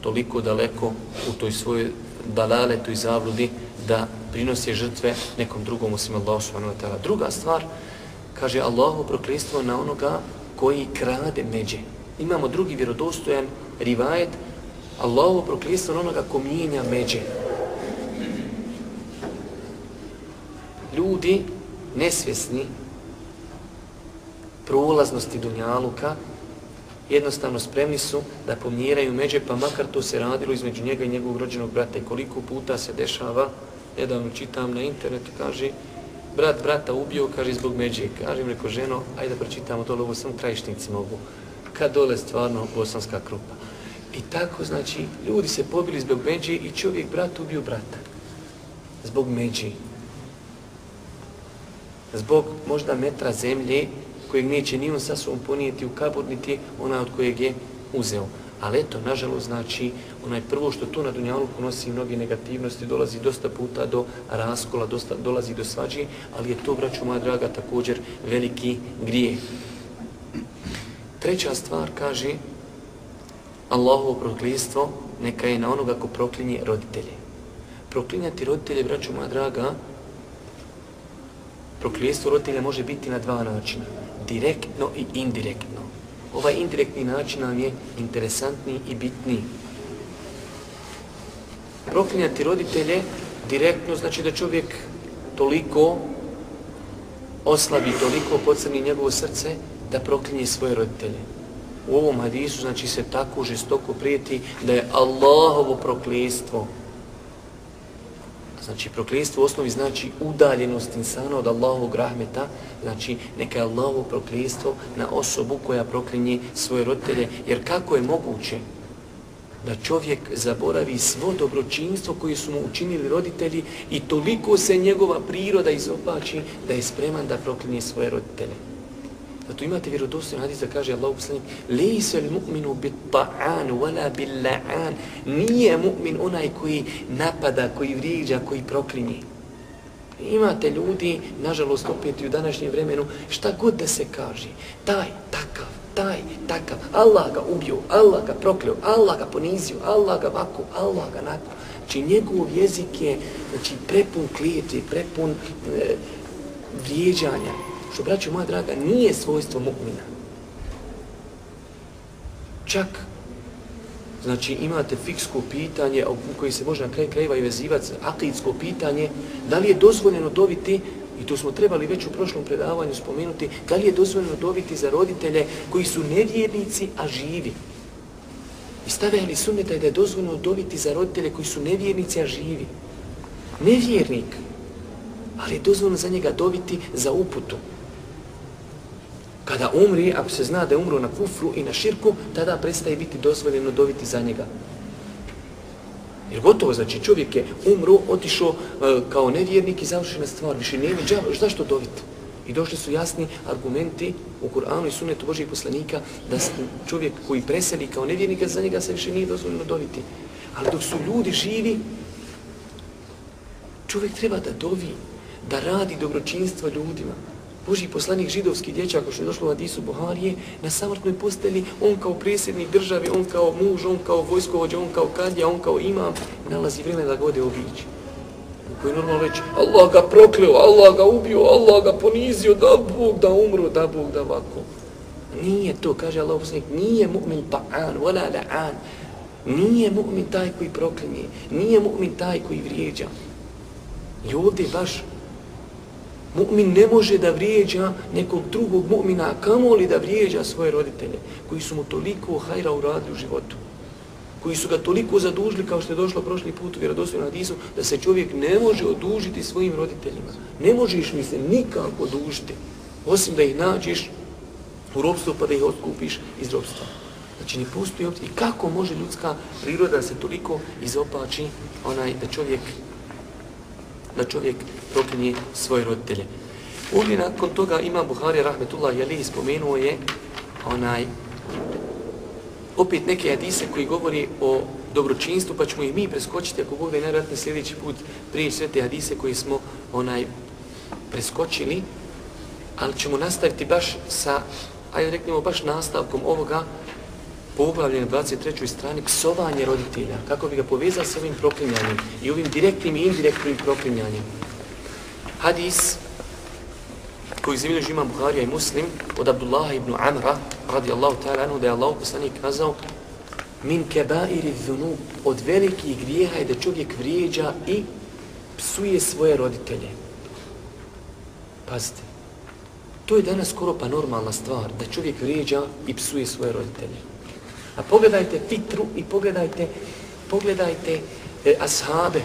toliko daleko u toj svojoj dalale, toj zabludi, da prinose žrtve nekom drugom osim Allahu subhanahu wa ta'ala. Druga stvar, kaže Allahu prokristvo na onoga koji krade međe. Imamo drugi vjerodostojan rivajet, Allahu prokristvo na onoga ko mijenja međe. Ljudi nesvjesni prolaznosti Dunjaluka jednostavno spremni su da pomjeraju međe, pa makar to se radilo između njega i njegovog rođenog brata. I koliko puta se dešava, nedavno čitam na internetu, kaže, brat brata ubio, kaže, zbog međe. Kaže im, reko, ženo, ajde da pročitamo dole, ovo sam krajišnici mogu. Kad dole stvarno bosanska krupa. I tako, znači, ljudi se pobili zbog međe i čovjek brat ubio brata. Zbog međe. Zbog možda metra zemlje kojeg neće ni on sa svom ponijeti u kabur, niti ona od kojeg je uzeo. Ali eto, nažalost, znači, onaj prvo što tu na Dunjaluku nosi mnoge negativnosti, dolazi dosta puta do raskola, dosta, dolazi do svađe, ali je to, braću moja draga, također veliki grije. Treća stvar kaže Allahovo proklijestvo neka je na onoga ko proklinje roditelje. Proklinjati roditelje, braću moja draga, proklijestvo roditelja može biti na dva načina. Direktno i indirektno. Ovaj indirektni način nam je interesantni i bitni. Proklinjati roditelje direktno znači da čovjek toliko oslabi, toliko pocrni njegovo srce da proklinje svoje roditelje. U ovom hadisu znači se tako žestoko prijeti da je Allahovo proklijestvo. Znači prokljestvo u osnovi znači udaljenost insana od Allahovog rahmeta, znači neka je Allahovo prokljestvo na osobu koja proklinje svoje roditelje. Jer kako je moguće da čovjek zaboravi svo dobročinstvo koje su mu učinili roditelji i toliko se njegova priroda izopači da je spreman da proklinje svoje roditelje. Pa Zato imate vjerodostojno hadis da kaže Allahu poslanik Lejse li mu'minu bit ta'an wala bil la'an Nije mu'min onaj koji napada, koji vriđa, koji proklinje. Imate ljudi, nažalost opet i u današnjem vremenu, šta god da se kaže, taj, takav, taj, takav, Allah ga ubio, Allah ga prokleo, Allah ga ponizio, Allah ga vaku, Allah ga naku. Znači njegov jezik je znači, prepun klijeti, prepun e, vrijeđanja. Što, braćo moja draga, nije svojstvo mu'mina. Čak, znači imate fiksko pitanje u koji se može na kraju krajeva i vezivati, akidsko pitanje, da li je dozvoljeno dobiti I to smo trebali već u prošlom predavanju spomenuti, da li je dozvoljeno dobiti za roditelje koji su nevjernici, a živi. I stavljali sunneta da je dozvoljeno dobiti za roditelje koji su nevjernici, a živi. Nevjernik, ali je dozvoljeno za njega dobiti za uputu. Kada umri, ako se zna da je umro na kufru i na širku, tada prestaje biti dozvoljeno dobiti za njega. Jer gotovo, znači čovjek je umro, otišao e, kao nevjernik i završena stvar. Više nije zašto dobiti? I došli su jasni argumenti u Kur'anu i sunetu Božih poslanika da čovjek koji preseli kao nevjernika, za njega se više nije dozvoljeno dobiti. Ali dok su ljudi živi, čovjek treba da dovi, da radi dobročinstvo ljudima. Boži poslanik židovski dječak, što je došlo u Hadisu Buharije, na samrtnoj posteli, on kao presjednik države, on kao muž, on kao vojskovođa, on kao kadija, on kao imam, nalazi vrijeme da gode obići. Koji normalno reći, Allah ga prokleo, Allah ga ubio, Allah ga ponizio, da Bog da umru, da Bog da ovako. Nije to, kaže Allah poslanik, nije mu'min ta'an, wala la'an. Nije mu'min taj koji proklinje, nije mu'min taj koji vrijeđa. I ovdje baš Mu'min ne može da vrijeđa nekog drugog mu'mina, kamoli kamo li da vrijeđa svoje roditelje, koji su mu toliko hajra uradili u životu, koji su ga toliko zadužili, kao što je došlo prošli put u vjerodostojnom hadisu, da se čovjek ne može odužiti svojim roditeljima. Ne možeš mi se nikako odužiti, osim da ih nađeš u robstvu pa da ih otkupiš iz robstva. Znači ne postoji opcija. I kako može ljudska priroda se toliko izopači onaj da čovjek da čovjek proklinje svoje roditelje. Ovdje nakon toga ima Buhari rahmetullah Jalih spomenuo je onaj opet neke hadise koji govori o dobročinstvu, pa ćemo ih mi preskočiti ako bude najvjerojatno sljedeći put prije sve te hadise koji smo onaj preskočili, ali ćemo nastaviti baš sa, ajde reknemo baš nastavkom ovoga poglavlje na 23. strani psovanje roditelja, kako bi ga povezao sa ovim proklinjanjem i ovim direktnim i indirektnim proklinjanjem. Hadis koji zemlju žima Buharija i Muslim od Abdullaha ibn Amra radijallahu ta'ala anhu da je Allah poslanik kazao min kebairi dhunu od velikih grijeha je da čovjek vrijeđa i psuje svoje roditelje. Pazite, to je danas skoro pa normalna stvar da čovjek vrijeđa i psuje svoje roditelje. A pogledajte fitru i pogledajte, pogledajte e, ashabe.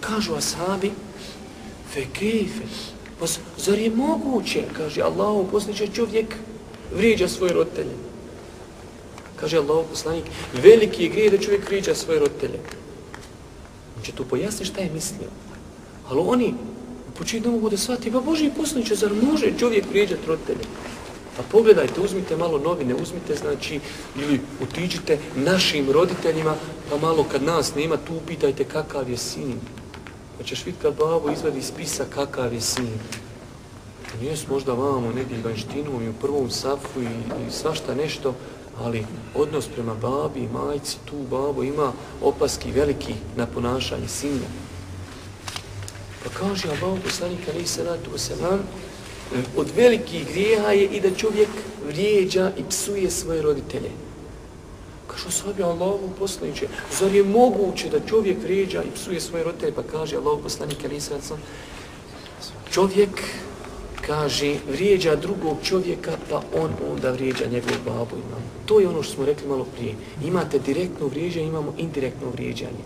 Kažu ashabi, fe kejfe, pa zar je moguće, kaže Allah, posliče čovjek, vrijeđa svoje roditelje. Kaže Allah, poslanik, veliki je grije da čovjek vrijeđa svoje roditelje. On će tu pojasniti šta je mislio. Ali oni, u počinu mogu da shvati, pa Boži poslaniče, zar može čovjek vrijeđati roditelje? Pa pogledajte, uzmite malo novine, uzmite, znači, ili otiđite našim roditeljima, pa malo kad nas nema, tu upitajte kakav je sin. Pa ćeš vidjeti kad babo izvadi spisa kakav je sin. Nijes možda vamo negdje vanštinom i u prvom safu i, i svašta nešto, ali odnos prema babi i majci, tu babo ima opaski veliki na ponašanje sina. Pa kaže Allah poslanika ali se na to se od velikih grijeha je i da čovjek vrijeđa i psuje svoje roditelje. Kažu sabi Allahu poslaniče, zar je moguće da čovjek vrijeđa i psuje svoje roditelje? Pa kaže Allahu poslanik ali se čovjek kaže, vrijeđa drugog čovjeka, pa on onda vrijeđa njegovu babu i mamu. To je ono što smo rekli malo prije. Imate direktno vrijeđanje, imamo indirektno vrijeđanje.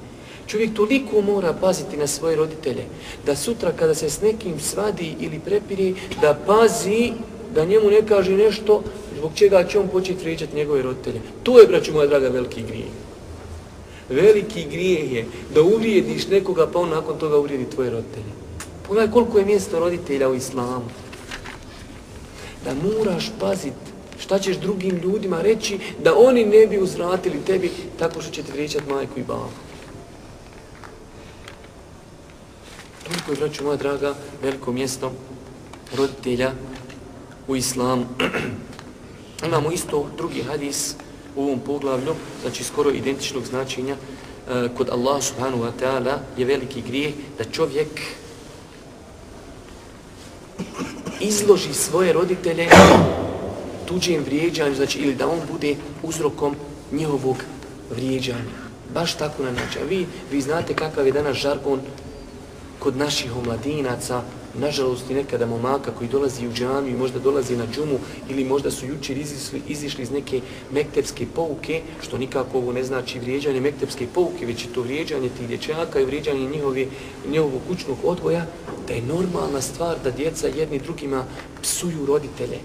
Čovjek toliko mora paziti na svoje roditelje, da sutra kada se s nekim svadi ili prepiri, da pazi da njemu ne kaže nešto zbog čega će on početi vrijeđati njegove roditelje. To je, braću moja draga, veliki grijeh. Veliki grijeh je da uvrijediš nekoga, pa on nakon toga uvrijedi tvoje roditelje. Pogledaj koliko je mjesto roditelja u islamu da moraš paziti šta ćeš drugim ljudima reći da oni ne bi uzvratili tebi tako što će ti vrijeđati majku i babu. Toliko je, braću moja draga, veliko mjesto roditelja u islamu. Imamo isto drugi hadis u ovom poglavlju, znači skoro identičnog značenja, e, kod Allah subhanahu wa ta'ala je veliki grijeh da čovjek izloži svoje roditelje tuđim vrijeđanju, znači ili da on bude uzrokom njihovog vrijeđanja. Baš tako na način. Vi, vi znate kakav je danas žargon kod naših omladinaca, nažalost i nekada momaka koji dolazi u džamiju i možda dolazi na džumu ili možda su jučer izišli, izišli iz neke mektepske pouke, što nikako ovo ne znači vrijeđanje mektepske pouke, već je to vrijeđanje tih dječaka i vrijeđanje njihove, njihovog kućnog odgoja, da je normalna stvar da djeca jedni drugima psuju roditelje.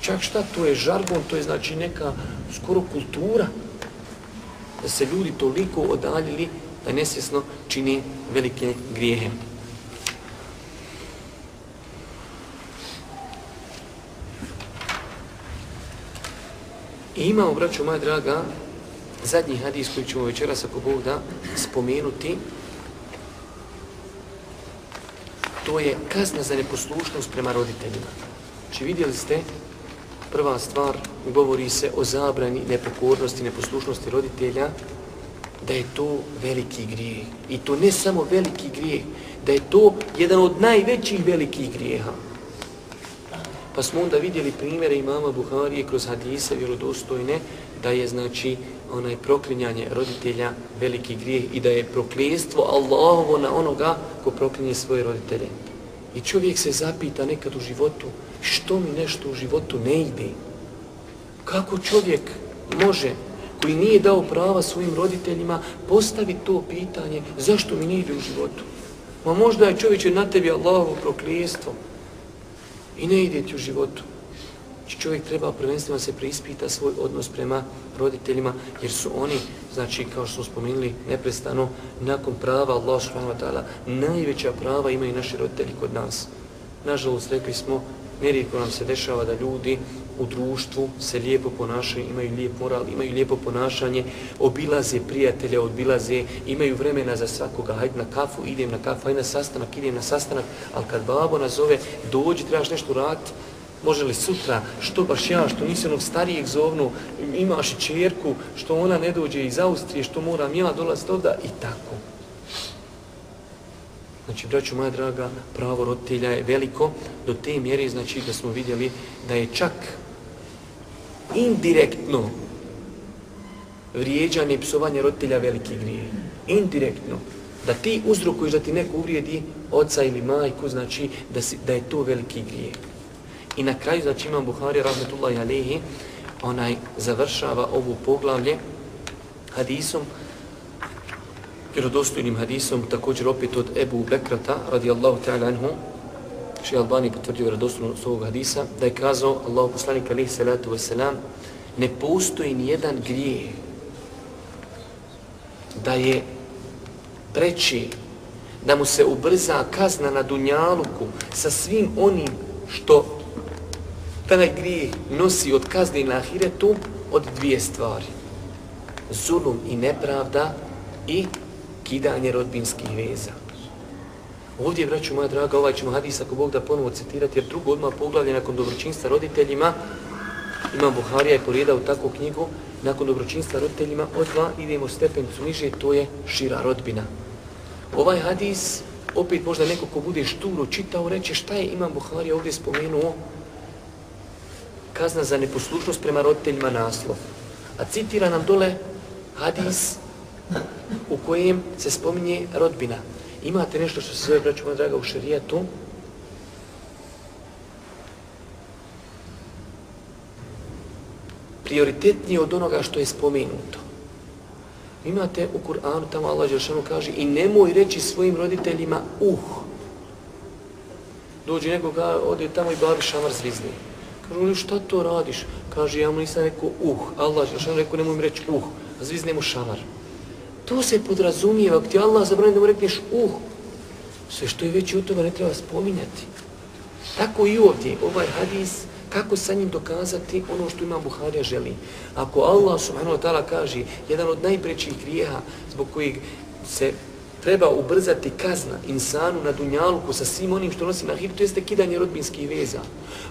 Čak šta, to je žargon, to je znači neka skoro kultura da se ljudi toliko odaljili da nesvjesno čini velike grijehe. I imamo, braćo moja draga, zadnji hadis koji ćemo večeras ako Bog da spomenuti, to je kazna za neposlušnost prema roditeljima. Znači vidjeli ste, prva stvar, govori se o zabrani nepokornosti, neposlušnosti roditelja, da je to veliki grijeh. I to ne samo veliki grijeh, da je to jedan od najvećih velikih grijeha. Pa smo onda vidjeli primjere imama Buharije kroz hadise vjerodostojne da je znači onaj proklinjanje roditelja veliki grijeh i da je prokljestvo Allahovo na onoga ko proklinje svoje roditelje. I čovjek se zapita nekad u životu što mi nešto u životu ne ide. Kako čovjek može koji nije dao prava svojim roditeljima postaviti to pitanje zašto mi ne ide u životu. Ma možda je čovječe na tebi Allahovo proklijestvo i ne ide ti u životu. Znači, čovjek treba prvenstveno se preispita svoj odnos prema roditeljima, jer su oni, znači kao što smo spomenuli neprestano, nakon prava Allah s.w.t. najveća prava imaju naši roditelji kod nas. Nažalost, rekli smo, nerijetko nam se dešava da ljudi u društvu se lijepo ponašaju, imaju lijep moral, imaju lijepo ponašanje, obilaze prijatelje, obilaze, imaju vremena za svakoga, hajde na kafu, idem na kafu, hajde na sastanak, idem na sastanak, ali kad babo nazove, dođi, trebaš nešto raditi, može li sutra, što baš ja, što nisi onog starijeg zovnu, imaš i čerku, što ona ne dođe iz Austrije, što moram ja dolaziti ovda i tako. Znači, braću moja draga, pravo roditelja je veliko do te mjere, znači da smo vidjeli da je čak indirektno vrijeđanje i psovanje roditelja veliki grije. Indirektno. Da ti uzrokuješ da ti neko uvrijedi oca ili majku, znači da, si, da je to veliki grije. I na kraju, znači imam Buhari, rahmetullahi alihi, onaj završava ovu poglavlje hadisom, vjerodostojnim hadisom, također opet od Ebu Bekrata, radijallahu ta'ala anhu, še Albani potvrdio vjerodostojnost ovog hadisa, da je kazao Allahu poslanik alihi salatu wasalam, ne postoji ni jedan grijeh da je preći da mu se ubrza kazna na dunjaluku sa svim onim što taj grijeh nosi od kazni na ahiretu od dvije stvari. Zulum i nepravda i kidanje rodbinskih veza. Ovdje, braću moja draga, ovaj ćemo hadis ako Bog da ponovo citirati, jer drugo odmah poglavlje nakon dobročinstva roditeljima, Imam Buharija je porijedao takvu knjigu, nakon dobročinstva roditeljima, od dva idemo stepencu niže, to je šira rodbina. Ovaj hadis, opet možda neko ko bude šturo čitao, reće šta je Imam Buharija ovdje spomenuo, kazna za neposlušnost prema roditeljima naslov. A citira nam dole hadis u kojem se spominje rodbina. Imate nešto što se zove, braću moja draga, u šarijetu, prioritetnije od onoga što je spomenuto. Imate u Kur'anu, tamo Allah Đeršanu kaže i nemoj reći svojim roditeljima uh. Dođe neko ga ode tamo i babi šamar zvizni. Kažu, ali šta to radiš? Kaže, ja mu nisam rekao uh. Allah Đeršanu rekao, nemoj mi reći uh. A zvizne mu šamar. To se podrazumijeva, ako ti Allah zabrani da mu rekneš uh. Sve što je veći od toga ne treba spominjati. Tako i ovdje, ovaj hadis, kako sa njim dokazati ono što ima Buharija želi. Ako Allah subhanahu wa ta'ala kaže jedan od najprećih grijeha zbog kojeg se treba ubrzati kazna insanu na dunjalku sa svim onim što nosi na hiru, to jeste kidanje rodbinskih veza.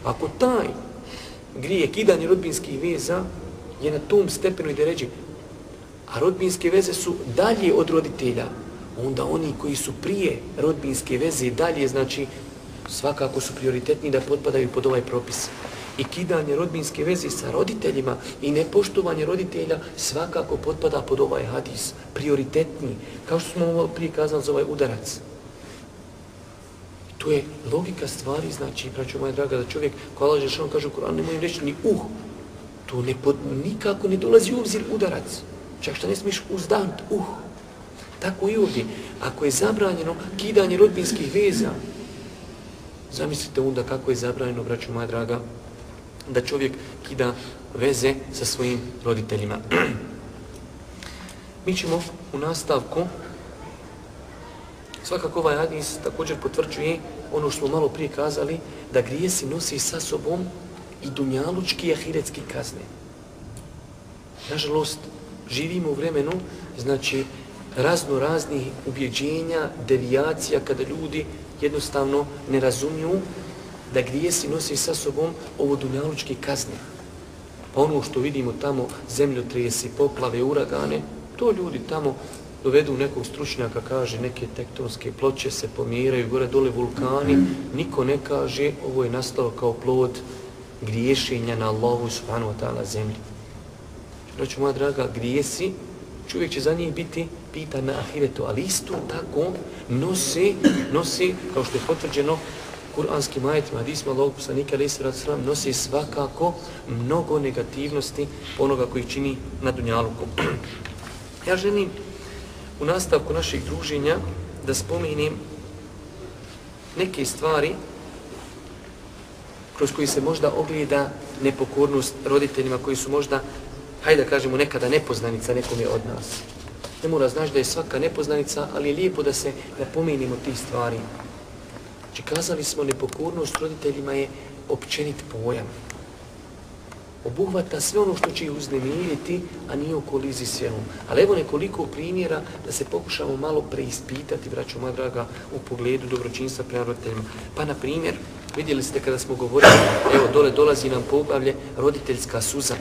Ako taj grije kidanje rodbinskih veza je na tom stepenu i da ređe, a rodbinske veze su dalje od roditelja, onda oni koji su prije rodbinske veze dalje, znači svakako su prioritetni da potpadaju pod ovaj propis. I kidanje rodbinske veze sa roditeljima i nepoštovanje roditelja svakako potpada pod ovaj hadis. Prioritetni, kao što smo prije kazali za ovaj udarac. To je logika stvari, znači, braćo moja draga, da čovjek, ko Allah Žešan kaže u Koranu, nemoj im reći ni uh. To ne pod, nikako ne dolazi u obzir udarac. Čak što ne smiješ uzdant, uh. Tako i ovdje. Ako je zabranjeno kidanje rodbinskih veza, Zamislite onda kako je zabranjeno, braću moja draga, da čovjek kida veze sa svojim roditeljima. Mi ćemo u nastavku, svakako ovaj hadis također potvrđuje ono što smo malo prije kazali, da grijesi nosi sa sobom i dunjalučki i ahiretski kazne. Nažalost, živimo u vremenu, znači, razno raznih ubjeđenja, devijacija, kada ljudi jednostavno ne razumiju da grijesi nosi sa sobom ovo dunjalučke kazne. Pa ono što vidimo tamo, zemljotresi, poplave, uragane, to ljudi tamo dovedu nekog stručnjaka, kaže neke tektonske ploče se pomiraju, gore dole vulkani, niko ne kaže ovo je nastalo kao plod griješenja na Allahu subhanahu wa ta'ala zemlji braću moja draga, grijesi, čovjek će za njih biti pitan na ahiretu, ali isto tako nosi, nosi, kao što je potvrđeno, kuranskim ajetima, hadisma Allahog poslanika, ali se sram, nosi svakako mnogo negativnosti onoga koji čini na Dunjaluku. ja želim u nastavku naših druženja da spomenim neke stvari kroz koji se možda ogleda nepokornost roditeljima koji su možda, hajde da kažemo, nekada nepoznanica nekom je od nas. Ne mora znaš da je svaka nepoznanica, ali je lijepo da se napomenimo tih stvari. Znači, kazali smo, nepokornost roditeljima je općenit pojam. Obuhvata sve ono što će ih uznemiriti, a nije u kolizi s vjerom. Ali evo nekoliko primjera da se pokušamo malo preispitati, braćo moja draga, u pogledu dobročinstva prema roditeljima. Pa, na primjer, vidjeli ste kada smo govorili, evo, dole dolazi nam poglavlje roditeljska suza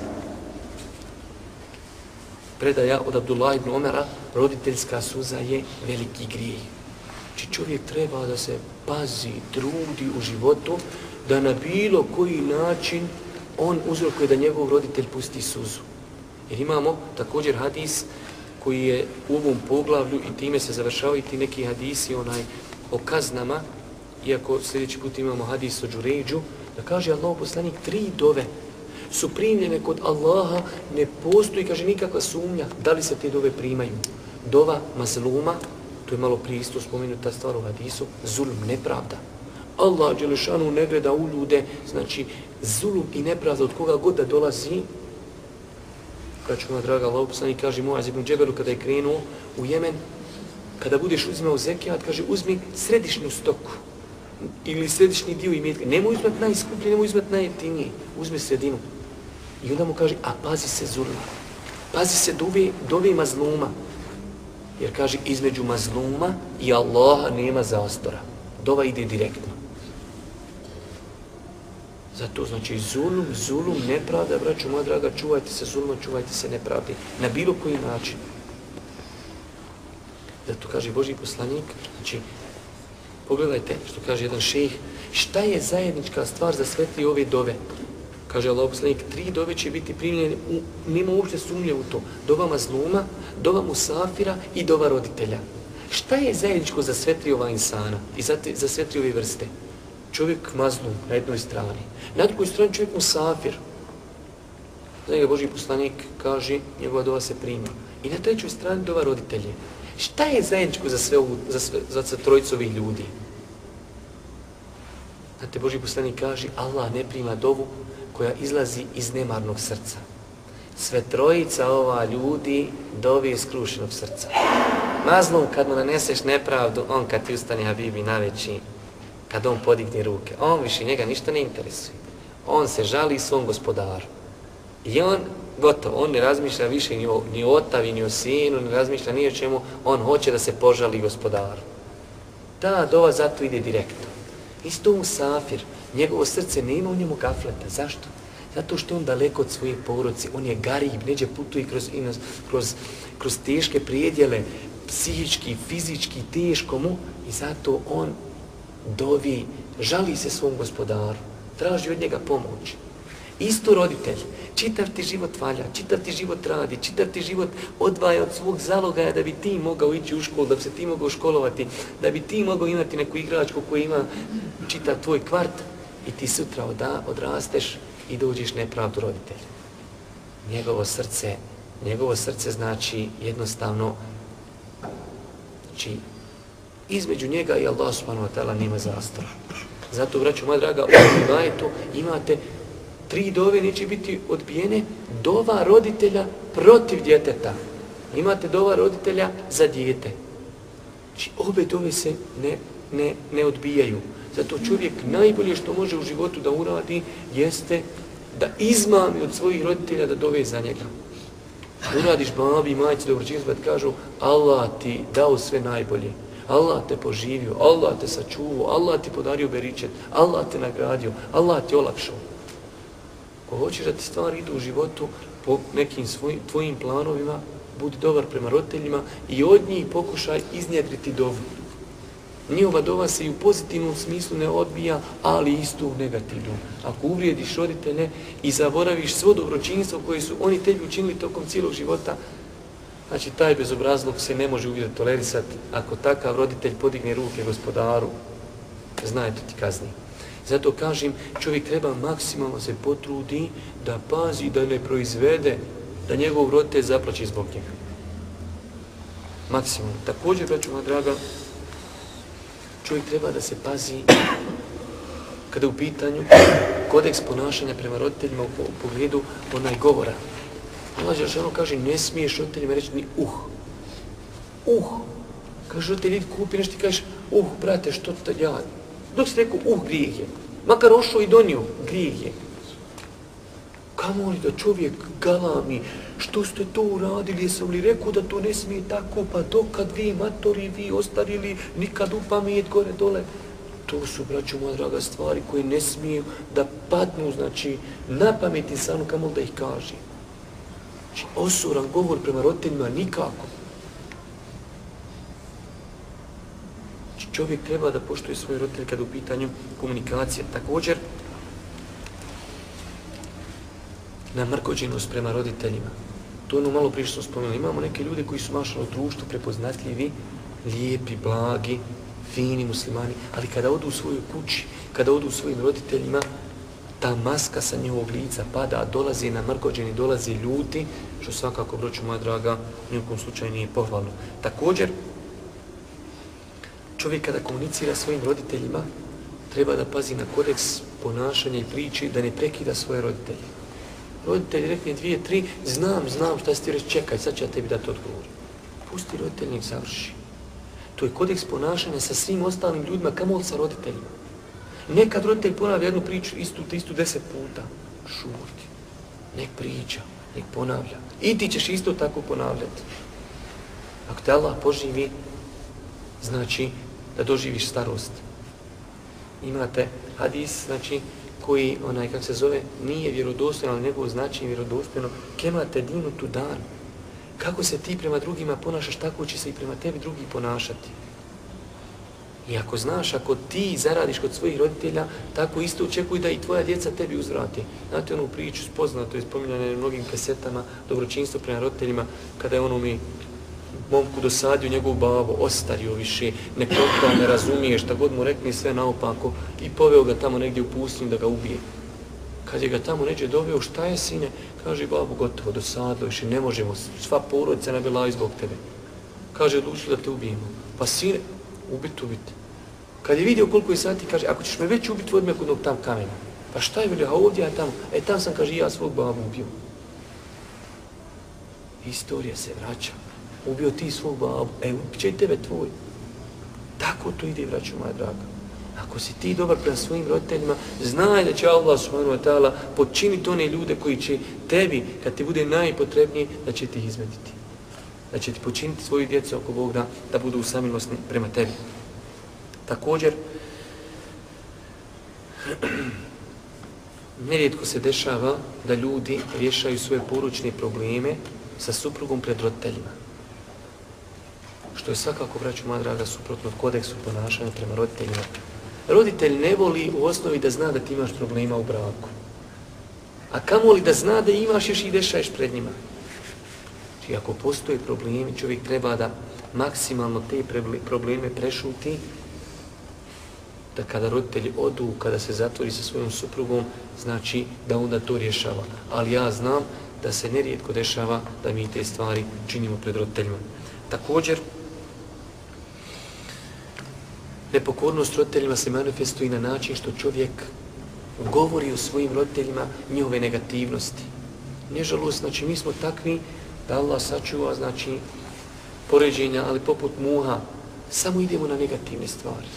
predaja od Abdullah ibn Omera, roditeljska suza je veliki grijeh. Či čovjek treba da se pazi, trudi u životu, da na bilo koji način on uzrokuje da njegov roditelj pusti suzu. Jer imamo također hadis koji je u ovom poglavlju i time se završavaju ti neki hadisi onaj o kaznama, iako sljedeći put imamo hadis o Đuređu, da kaže Allah poslanik tri dove su primljene kod Allaha, ne postoji, kaže, nikakva sumnja da li se te dove primaju. Dova mazluma, to je malo prije isto spomenuta stvar u hadisu, zulm, nepravda. Allah Đelešanu ne gleda u ljude, znači zulum i nepravda od koga god da dolazi, kada ću draga Allah i kaže Muaz ibn Džebelu kada je krenuo u Jemen, kada budeš uzimao zekijat, kaže uzmi središnju stoku ili središnji dio imetka. Nemoj uzmati najskuplji, nemoj uzmati najjeftiniji, uzmi sredinu. I onda mu kaže, a pazi se zulma. Pazi se dove, dove mazluma. Jer kaže, između mazluma i Allaha nema zaostora. dova ide direktno. Zato znači zulum, zulum, nepravda, braću moja draga, čuvajte se zuluma, čuvajte se nepravdi. Na bilo koji način. Zato kaže Boži poslanik, znači, pogledajte što kaže jedan šejh, šta je zajednička stvar za sve tri ove dove? Kaže Allah poslanik, tri dove će biti primljene, u, nema uopšte sumnje u to. Dova mazluma, dova musafira i dova roditelja. Šta je zajedničko za sve tri ova insana i za, te, za sve tri ove vrste? Čovjek mazlum na jednoj strani. Na drugoj strani čovjek musafir. Znači ga Boži poslanik kaže, njegova dova se prima. I na trećoj strani dova roditelje. Šta je zajedničko za sve, ovu, za, sve, za za trojicovih ljudi? Znate, Boži poslanik kaže, Allah ne prima dovu koja izlazi iz nemarnog srca. Sve trojica ova ljudi dovi iz krušenog srca. Mazlum, kad mu naneseš nepravdu, on kad ti ustane Habibi na veći, kad on podigne ruke, on više njega ništa ne interesuje. On se žali svom gospodaru. I on, gotovo, on ne razmišlja više ni o, ni o otavi, ni o sinu, ne razmišlja ni o čemu, on hoće da se požali gospodaru. Ta dova zato ide direktno. Isto mu Safir, njegovo srce nema u njemu gafleta. Zašto? Zato što on daleko od svoje poroci, on je garib, neđe putuje kroz, kroz, kroz teške prijedjele, psihički, fizički, teško mu i zato on dovi, žali se svom gospodaru, traži od njega pomoć. Isto roditelj, čitav ti život valja, čitav ti život radi, čitav ti život odvaja od svog zalogaja da bi ti mogao ići u školu, da bi se ti mogao školovati, da bi ti mogao imati neku igračku koja ima čitav tvoj kvart i ti sutra oda, odrasteš i dođeš nepravdu roditelja. Njegovo srce, njegovo srce znači jednostavno znači između njega i Allah subhanahu wa ta'ala nema zastora. Zato, braću moja draga, u Ivajetu imate tri dove neće biti odbijene, dova roditelja protiv djeteta. Imate dova roditelja za djete. Znači, obe dove se ne, ne, ne odbijaju. Zato čovjek najbolje što može u životu da uradi jeste da izmami od svojih roditelja da dove za njega. Uradiš babi i majci dobročinstva da kažu Allah ti dao sve najbolje. Allah te poživio, Allah te sačuvao, Allah ti podario beričet, Allah te nagradio, Allah ti olakšao. Ko hoćeš da ti stvari idu u životu po nekim svojim, tvojim planovima, budi dobar prema roditeljima i od njih pokušaj iznjedriti dovu. Njihova dova se i u pozitivnom smislu ne odbija, ali isto u negativnom. Ako uvrijediš roditelje i zaboraviš svo dobročinstvo koje su oni tebi učinili tokom cijelog života, znači taj bezobrazlog se ne može uvijek tolerisati. Ako takav roditelj podigne ruke gospodaru, znaje to ti kazni. Zato kažem, čovjek treba maksimalno se potrudi da pazi, da ne proizvede, da njegov roditelj zaplaći zbog njega. Maksimalno. Također, braću moja draga, čovjek treba da se pazi kada u pitanju kodeks ponašanja prema roditeljima u pogledu onaj govora. Allah Žešano kaže, ne smiješ roditeljima reći ni uh. Uh. Kaže, roditelj, idi kupi nešto i kažeš, uh, brate, što to ja? Dok si rekao, uh, grijeh je. Makar ošao i donio, grijeh je. Kamo li da čovjek galami, što ste to uradili, jesam li rekao da to ne smije tako, pa dokad vi matori, vi ostarili, nikad u pamet gore dole. To su, braću moja draga, stvari koje ne smiju da padnu, znači, na pamet insanu, kamo da ih kaže. Znači, osuran govor prema roditeljima nikako. Znači, čovjek treba da poštuje svoje roditelje kada u pitanju komunikacije. Također, na mrkođenost prema roditeljima. To ono malo prije što smo spomenuli. Imamo neke ljude koji su mašali u društvu prepoznatljivi, lijepi, blagi, fini muslimani, ali kada odu u svoju kući, kada odu u svojim roditeljima, ta maska sa njihovog lica pada, a dolazi na mrkođeni, dolazi ljuti, što svakako, broću moja draga, nijekom slučaju nije pohvalno. Također, čovjek kada komunicira svojim roditeljima, treba da pazi na kodeks ponašanja i priči, da ne prekida svoje roditelje roditelj rekne dvije, tri, znam, znam šta si ti reći, čekaj, sad ću ja tebi dati odgovor. Pusti roditelj, nek završi. To je kodeks ponašanja sa svim ostalim ljudima, kamo sa roditeljima. Nekad roditelj ponavlja jednu priču, istu, istu deset puta. Šuti. Nek priča, nek ponavlja. I ti ćeš isto tako ponavljati. Ako te Allah poživi, znači da doživiš starost. imate hadis, znači, koji, onaj, kako se zove, nije vjerodostojan, ali nego znači vjerodostojno, kemate dinu tu dan. Kako se ti prema drugima ponašaš, tako će se i prema tebi drugi ponašati. I ako znaš, ako ti zaradiš kod svojih roditelja, tako isto očekuj da i tvoja djeca tebi uzvrati. Znate onu priču spoznato je spominjana na mnogim kasetama, dobročinstvo prema roditeljima, kada je ono mi momku dosadio njegov babo, ostario više, ne kontra, ne razumije šta god mu rekne sve naopako i poveo ga tamo negdje u pustinju da ga ubije. Kad je ga tamo neđe doveo, šta je sine? Kaže, babo, gotovo, dosadilo više, ne možemo, sva porodica ne bila izbog tebe. Kaže, odlučili da te ubijemo. Pa sine, ubit, ubit. Kad je vidio koliko je sati, kaže, ako ćeš me već ubiti, vodi me kod tam kamena. Pa šta je velio, a ovdje ja tamo, e tam sam, kaže, ja svog babu ubio. Historija se vraća. Ubio ti svog babu, e, će tebe tvoj. Tako to ide, vraću moja draga. Ako si ti dobar prema svojim roditeljima, znaj da će Allah subhanahu wa ta'ala počiniti one ljude koji će tebi, kad ti bude najpotrebniji, da će ti izmediti. Da će ti počiniti svoju djecu oko Bog da budu usamilosni prema tebi. Također, nerijetko se dešava da ljudi rješaju svoje poručne probleme sa suprugom pred roditeljima. Što je svakako, braću moja draga, suprotno kodeksu ponašanja prema roditeljima. Roditelj ne voli u osnovi da zna da ti imaš problema u braku. A kamo li da zna da imaš još i dešaješ pred njima? Znači, ako postoje problemi, čovjek treba da maksimalno te probleme prešuti da kada roditelji odu, kada se zatvori sa svojom suprugom, znači da onda to rješava. Ali ja znam da se nerijetko dešava da mi te stvari činimo pred roditeljima. Također, nepokornost roditeljima se manifestuje na način što čovjek govori o svojim roditeljima njihove negativnosti. Nežalost, znači mi smo takvi da Allah sačuva, znači, poređenja, ali poput muha, samo idemo na negativne stvari.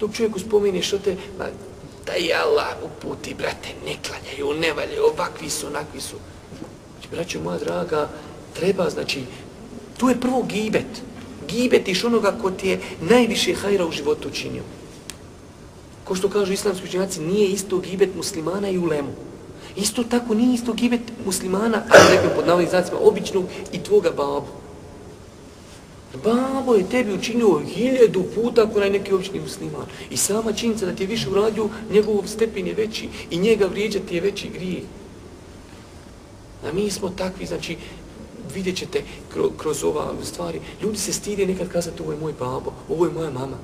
Dok čovjeku spomeni što te, ma, da Allah uputi, brate, ne klanjaju, ne valjaju, ovakvi su, onakvi su. Znači, braćo moja draga, treba, znači, tu je prvo gibet gibetiš onoga ko ti je najviše hajra u životu učinio. Ko što kažu islamski učinjaci, nije isto gibet muslimana i ulemu. Isto tako nije isto gibet muslimana, ali nekim pod navodnim znacima, običnog i tvoga babu. Babo je tebi učinio hiljedu puta ako je neki obični musliman. I sama činjenica da ti je više uradio, njegov stepen je veći i njega vrijeđati je veći grije. A mi smo takvi, znači, vidjet ćete kroz, kroz ova stvari, ljudi se stide nekad kazati ovo je moj babo, ovo je moja mama.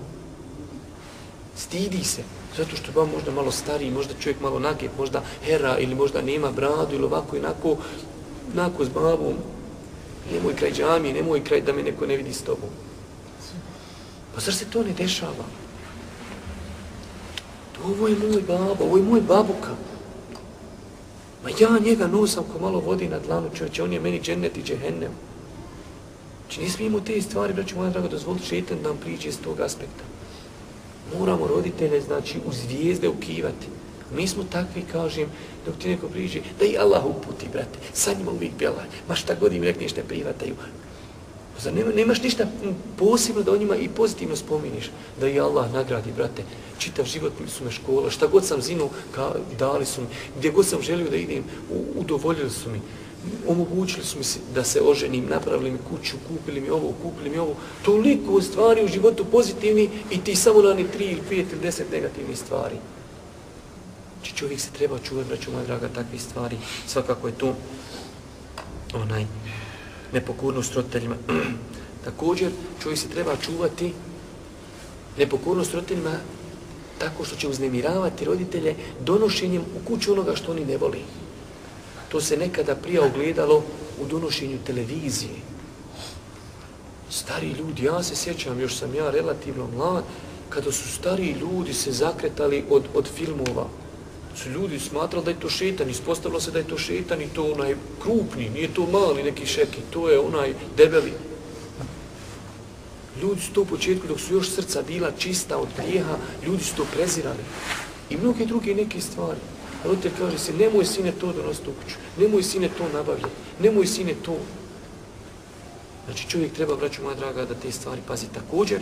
Stidi se, zato što je babo možda malo stariji, možda čovjek malo naget, možda hera ili možda nema bradu ili ovako i onako, onako s babom, nemoj kraj džamije, nemoj kraj da me neko ne vidi s tobom. Pa zar se to ne dešava? Ovo je moj babo, ovo je moj babuka. Ma ja njega nosam ko malo vodi na dlanu čovječe, on je meni džennet i džehennem. Znači ne smijemo te stvari, braću moja draga, dozvoliti šetan da nam priđe s tog aspekta. Moramo roditelje, znači, u zvijezde ukivati. Mi smo takvi, kažem, dok ti neko priđe, da i Allah uputi, brate, sa njima uvijek bjelaj, ma šta god im rekneš ne privataju. Zar nema, nemaš ništa posebno da o njima i pozitivno spominiš, da i Allah nagradi, brate, čitav život su me škola, šta god sam zinu, ka, dali su mi, gdje god sam želio da idem, u, udovoljili su mi, omogućili su mi se da se oženim, napravili mi kuću, kupili mi ovo, kupili mi ovo, toliko stvari u životu pozitivni i ti samo na ni tri ili pet ili deset negativnih stvari. Znači čovjek se treba čuvati, braću moja draga, takve stvari. Svakako je to onaj nepokornost roditeljima. Također čovjek se treba čuvati nepokornost roditeljima tako što će uznemiravati roditelje donošenjem u kuću onoga što oni ne voli. To se nekada prije ogledalo u donošenju televizije. Stari ljudi, ja se sjećam, još sam ja relativno mlad, kada su stari ljudi se zakretali od, od filmova, su ljudi smatrali da je to šetan, ispostavilo se da je to šetan i to onaj krupni, nije to mali neki šeki, to je onaj debeli. Ljudi su to u početku, dok su još srca bila čista od grijeha, ljudi su to prezirali. I mnoge druge neke stvari. Roditelj kaže se, nemoj sine to donositi u kuću, nemoj sine to nabavljati, nemoj sine to. Znači čovjek treba, braću moja draga, da te stvari pazi također.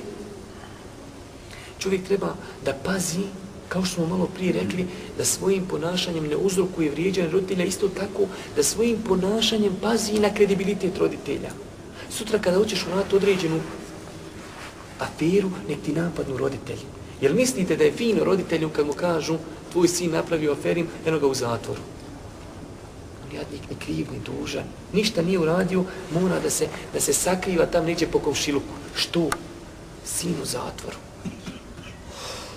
čovjek treba da pazi, kao što smo malo prije rekli, da svojim ponašanjem ne uzrokuje vrijeđanje roditelja, isto tako da svojim ponašanjem pazi i na kredibilitet roditelja. Sutra kada hoćeš uraditi određenu aferu, nek ti napadnu roditelji. Jer mislite da je fino roditelju kad mu kažu tvoj sin napravio aferim, eno ga u zatvoru. On jadnik ni kriv, ni dužan. Ništa nije uradio, mora da se, da se sakriva tam neđe po komšiluku. Što? Sin u zatvoru.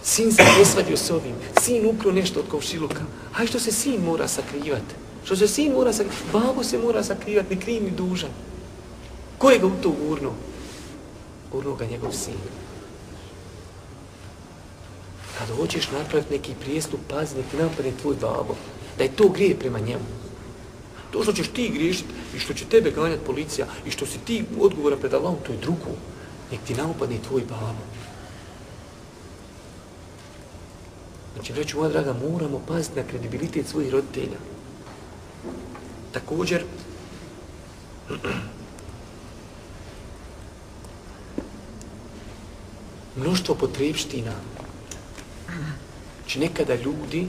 Sin se posvadio s ovim. Sin ukro nešto od kovšiluka. A što se sin mora sakrivati? Što se sin mora sakrivati? Babo se mora sakrivati, ni kriv, ni dužan. Ko je ga u to urnuo? Urnuo ga njegov sin. Kada hoćeš napraviti neki prijestup, pazi, neki napadne tvoj babo. Da je to grije prema njemu. To što ćeš ti griješiti i što će tebe ganjati policija i što si ti odgovora pred Allahom, to je drugo. Nek ti napadne tvoj babo. Znači, braću moja draga, moramo paziti na kredibilitet svojih roditelja. Također, mnoštvo potrebština. Znači nekada ljudi,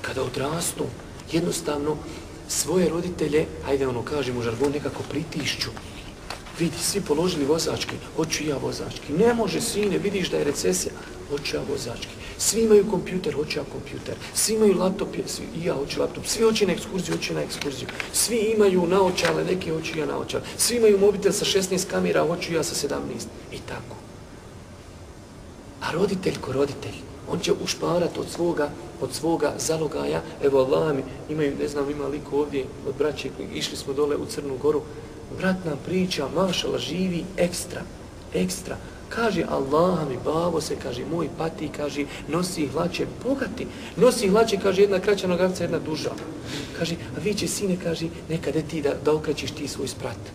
kada odrastu, jednostavno svoje roditelje, hajde ono kažem u žargonu, nekako pritišću. Vidi, svi položili vozački, hoću ja vozački. Ne može, sine, vidiš da je recesija, hoću ja vozački. Svi imaju kompjuter, hoću ja kompjuter. Svi imaju laptop, svi, i ja hoću laptop. Svi hoće na ekskurziju, hoću na ekskurziju. Svi imaju naočale, neki hoću ja naočale. Svi imaju mobitel sa 16 kamera, hoću ja sa 17. I tako. A roditelj ko roditelj, on će ušparat od svoga, od svoga zalogaja. Evo Allah mi, imaju, ne znam, ima liko ovdje od braće, išli smo dole u Crnu Goru. Brat nam priča, mašala, živi ekstra, ekstra. Kaže Allah mi, babo se, kaže, moj pati, kaže, nosi hlače, bogati. Nosi hlače, kaže, jedna kraća nogavica, jedna duža. Kaže, a vi će, sine, kaže, nekada ti da, da okrećiš ti svoj sprat.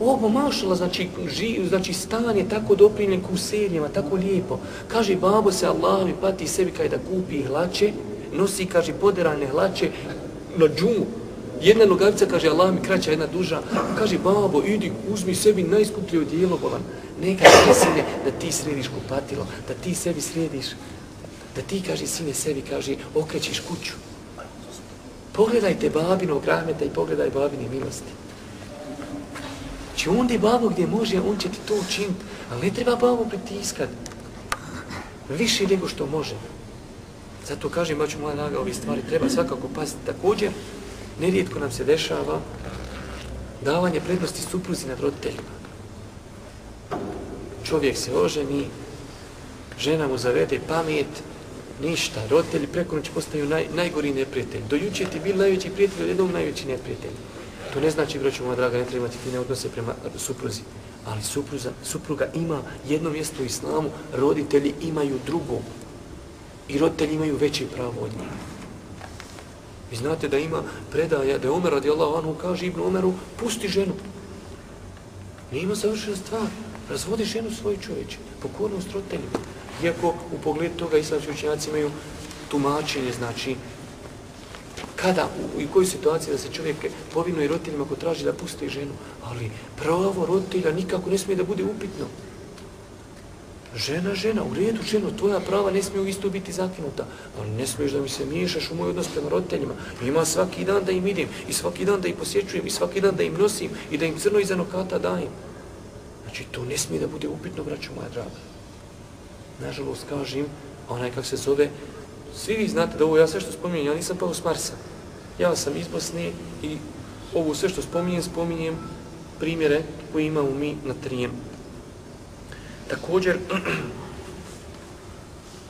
Ovo mašala, znači, živ, znači stan je tako doprinjen ku serijama, tako lijepo. Kaže, babo se Allah mi pati sebi kaj da kupi hlače, nosi, kaže, poderane hlače na džumu. Jedna nogavica, kaže, Allah mi kraća, jedna duža. Kaže, babo, idi, uzmi sebi najskuplje odijelo, bolan. Neka ti, sine, da ti središ kupatilo, da ti sebi središ, da ti, kaže, sine, sebi, kaže, okrećiš kuću. Pogledajte babinog rahmeta i pogledaj babine milosti. Znači onda je babo gdje može, on će ti to učiniti. Ali ne treba babo pritiskati. Više nego što može. Zato kažem, baću moja naga, ove stvari treba svakako paziti. Također, nerijetko nam se dešava davanje prednosti supruzi nad roditeljima. Čovjek se oženi, žena mu zavede pamet, ništa. Roditelji preko noći postaju naj, najgori neprijatelj. Do juče ti bili najveći prijatelj, jednog najveći neprijatelj. To ne znači, braću moja draga, ne treba imati fine odnose prema supruzi. Ali supruza, supruga ima jedno mjesto u islamu, roditelji imaju drugo. I roditelji imaju veće pravo od njega. Vi znate da ima predaja, da je Omer radi anhu on kaže Ibnu Omeru, pusti ženu. Nije ima završena stvar. Razvodi ženu svoju čovječe. Pokornost roditeljima. Iako u pogledu toga islamski učenjaci imaju tumačenje, znači, kada u, i kojoj situaciji da se čovjek povinuje roditeljima ko traži da pusti ženu, ali pravo roditelja nikako ne smije da bude upitno. Žena, žena, u redu, ženo, tvoja prava ne smiju isto biti zakinuta, ali ne smiješ da mi se miješaš u moj odnos prema roditeljima. Ima svaki dan da im idem, i svaki dan da ih posjećujem, i svaki dan da im nosim, i da im crno iza nokata dajem. Znači, to ne smije da bude upitno, braćo moja draga. Nažalost, kažem, onaj kak se zove, svi vi znate da ovo ja sve što spominjem, ja nisam pao s Marsa. Ja sam iz Bosne i ovo sve što spominjem, spominjem primjere koje imamo mi na trijemu Također,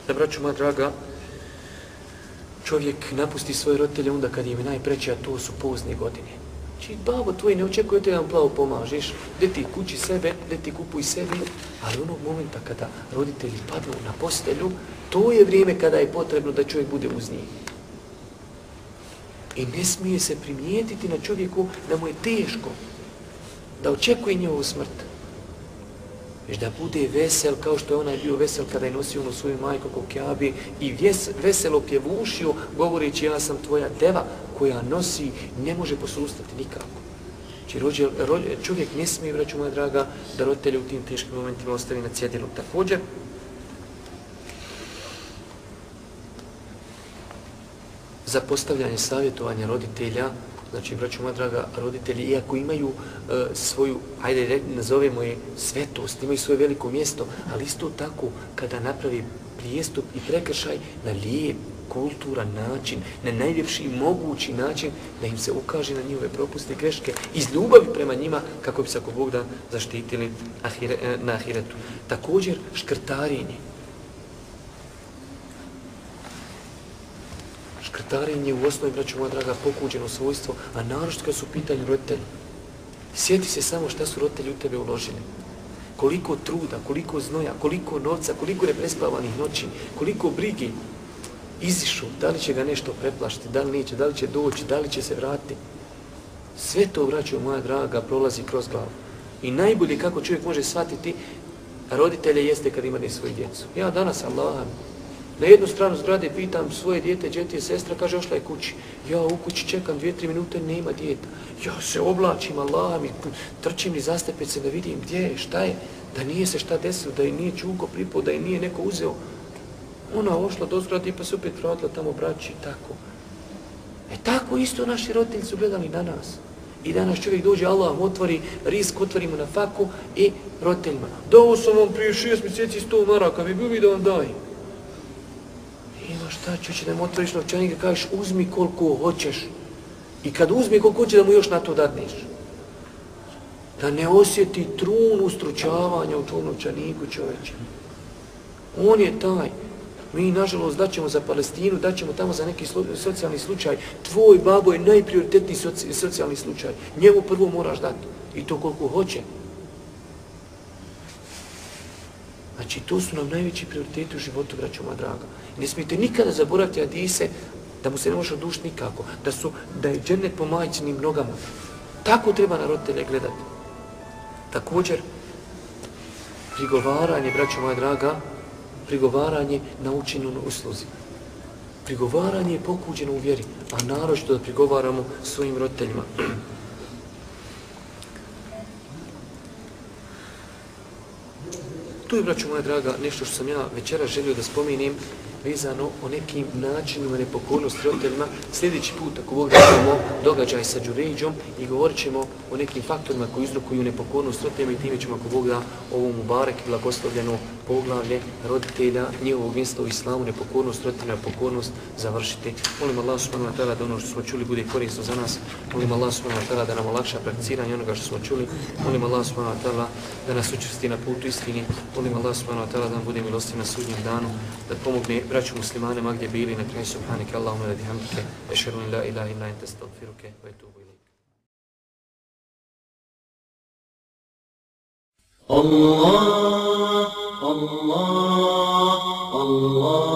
da braću moja draga, čovjek napusti svoje roditelje onda kad im je najpreće, a to su pozne godine. Či babo tvoj ne očekuje te da vam plavo pomažeš, gdje ti kući sebe, gdje ti kupuj sebi, ali onog momenta kada roditelji padnu na postelju, to je vrijeme kada je potrebno da čovjek bude uz njih. I ne smije se primijetiti na čovjeku da mu je teško, da očekuje njegovu smrt. Već da bude vesel kao što je onaj bio vesel kada je nosio ono svoju majku kokjabi i vjes, veselo pjevušio govoreći ja sam tvoja deva koja nosi ne može posustati nikako. Znači, rođe, rođe, čovjek ne smije, braću moja draga, da roditelje u tim teškim momentima ostavi na cjedilu. Također, za postavljanje savjetovanja roditelja, znači, braću moja draga, roditelji, iako imaju e, svoju, ajde, nazovemo je svetost, imaju svoje veliko mjesto, ali isto tako, kada napravi prijestup i prekršaj na lijep, kulturan način, na najljepši mogući način, da im se ukaže na njihove propuste i greške iz ljubavi prema njima, kako bi se ako Bog da zaštitili ahire, e, na ahiretu. Također, škrtarenje. Škrtarenje u osnovi, braću moja draga, pokuđeno svojstvo, a naročito kad su u pitanju roditelji. Sjeti se samo šta su roditelji u tebe uložili. Koliko truda, koliko znoja, koliko novca, koliko neprespavanih noći, koliko brigi, izišu, da li će ga nešto preplašiti, da li neće, da li će doći, da li će se vratiti. Sve to, braćo moja draga, prolazi kroz glavu. I najbolje kako čovjek može shvatiti roditelje jeste kad ima ne svoju djecu. Ja danas, Allah, na jednu stranu zgrade pitam svoje djete, djete je sestra, kaže, ošla je kući. Ja u kući čekam dvije, tri minute, nema djeta. Ja se oblačim, Allah, mi trčim ni se da vidim gdje je, šta je, da nije se šta desilo, da je nije čuko pripao, da je nije neko uzeo. Ona ošla do zgrade pa se opet vratila tamo braći tako. E tako isto naši roditelji su gledali na nas. I danas čovjek dođe, Allah otvori risk, otvori mu na faku i roditeljima. Dao sam vam prije šest mjeseci sto maraka, bi bi da vam daj. Šta čuće da mu otvoriš novčanik i kažeš uzmi koliko hoćeš. I kad uzmi koliko hoće da mu još na to dadneš. Da ne osjeti trun ustručavanja u tom novčaniku čoveče. On je taj. Mi, nažalost, daćemo za Palestinu, daćemo tamo za neki slu, socijalni slučaj. Tvoj babo je najprioritetniji soci, socijalni slučaj. Njemu prvo moraš dati. I to koliko hoće. Znači, to su nam najveći prioriteti u životu, braćo moja draga. Ne smijete nikada zaboraviti Adise da mu se ne može odušiti nikako. Da, su, da je džennet po majčinim nogama. Tako treba na roditelje gledati. Također, prigovaranje, braćo moja draga, prigovaranje na učinjenu usluzi. Prigovaranje je pokuđeno u vjeri, a naročito da prigovaramo svojim roditeljima. Tu je, braću moja draga, nešto što sam ja večera želio da spominim, vezano o nekim načinima nepokornosti roditeljima. Sljedeći put, ako Bog da događaj sa Đurejđom i govorit ćemo o nekim faktorima koji uzrokuju nepokornost roditeljima i time ćemo, ako Bog da, ovom Mubarek i poglavlje roditelja, njihovog mjesta u islamu, nepokornost roditelja, pokornost završiti. Molim Allah subhanahu wa ta'ala da ono što smo čuli bude korisno za nas. Molim Allah subhanahu wa ta'ala da nam olakša prakticiranje onoga što smo čuli. Molim Allah subhanahu wa ta'ala da nas učvrsti na putu istini. Molim Allah subhanahu wa ta'ala da nam bude milosti na sudnjem danu, da pomogne braću muslimanima gdje bili na kraju subhanike Allahumma radi hamdike, ešheru in la ilaha illa ente stagfiruke, wa etubu ilik. Allah, الله الله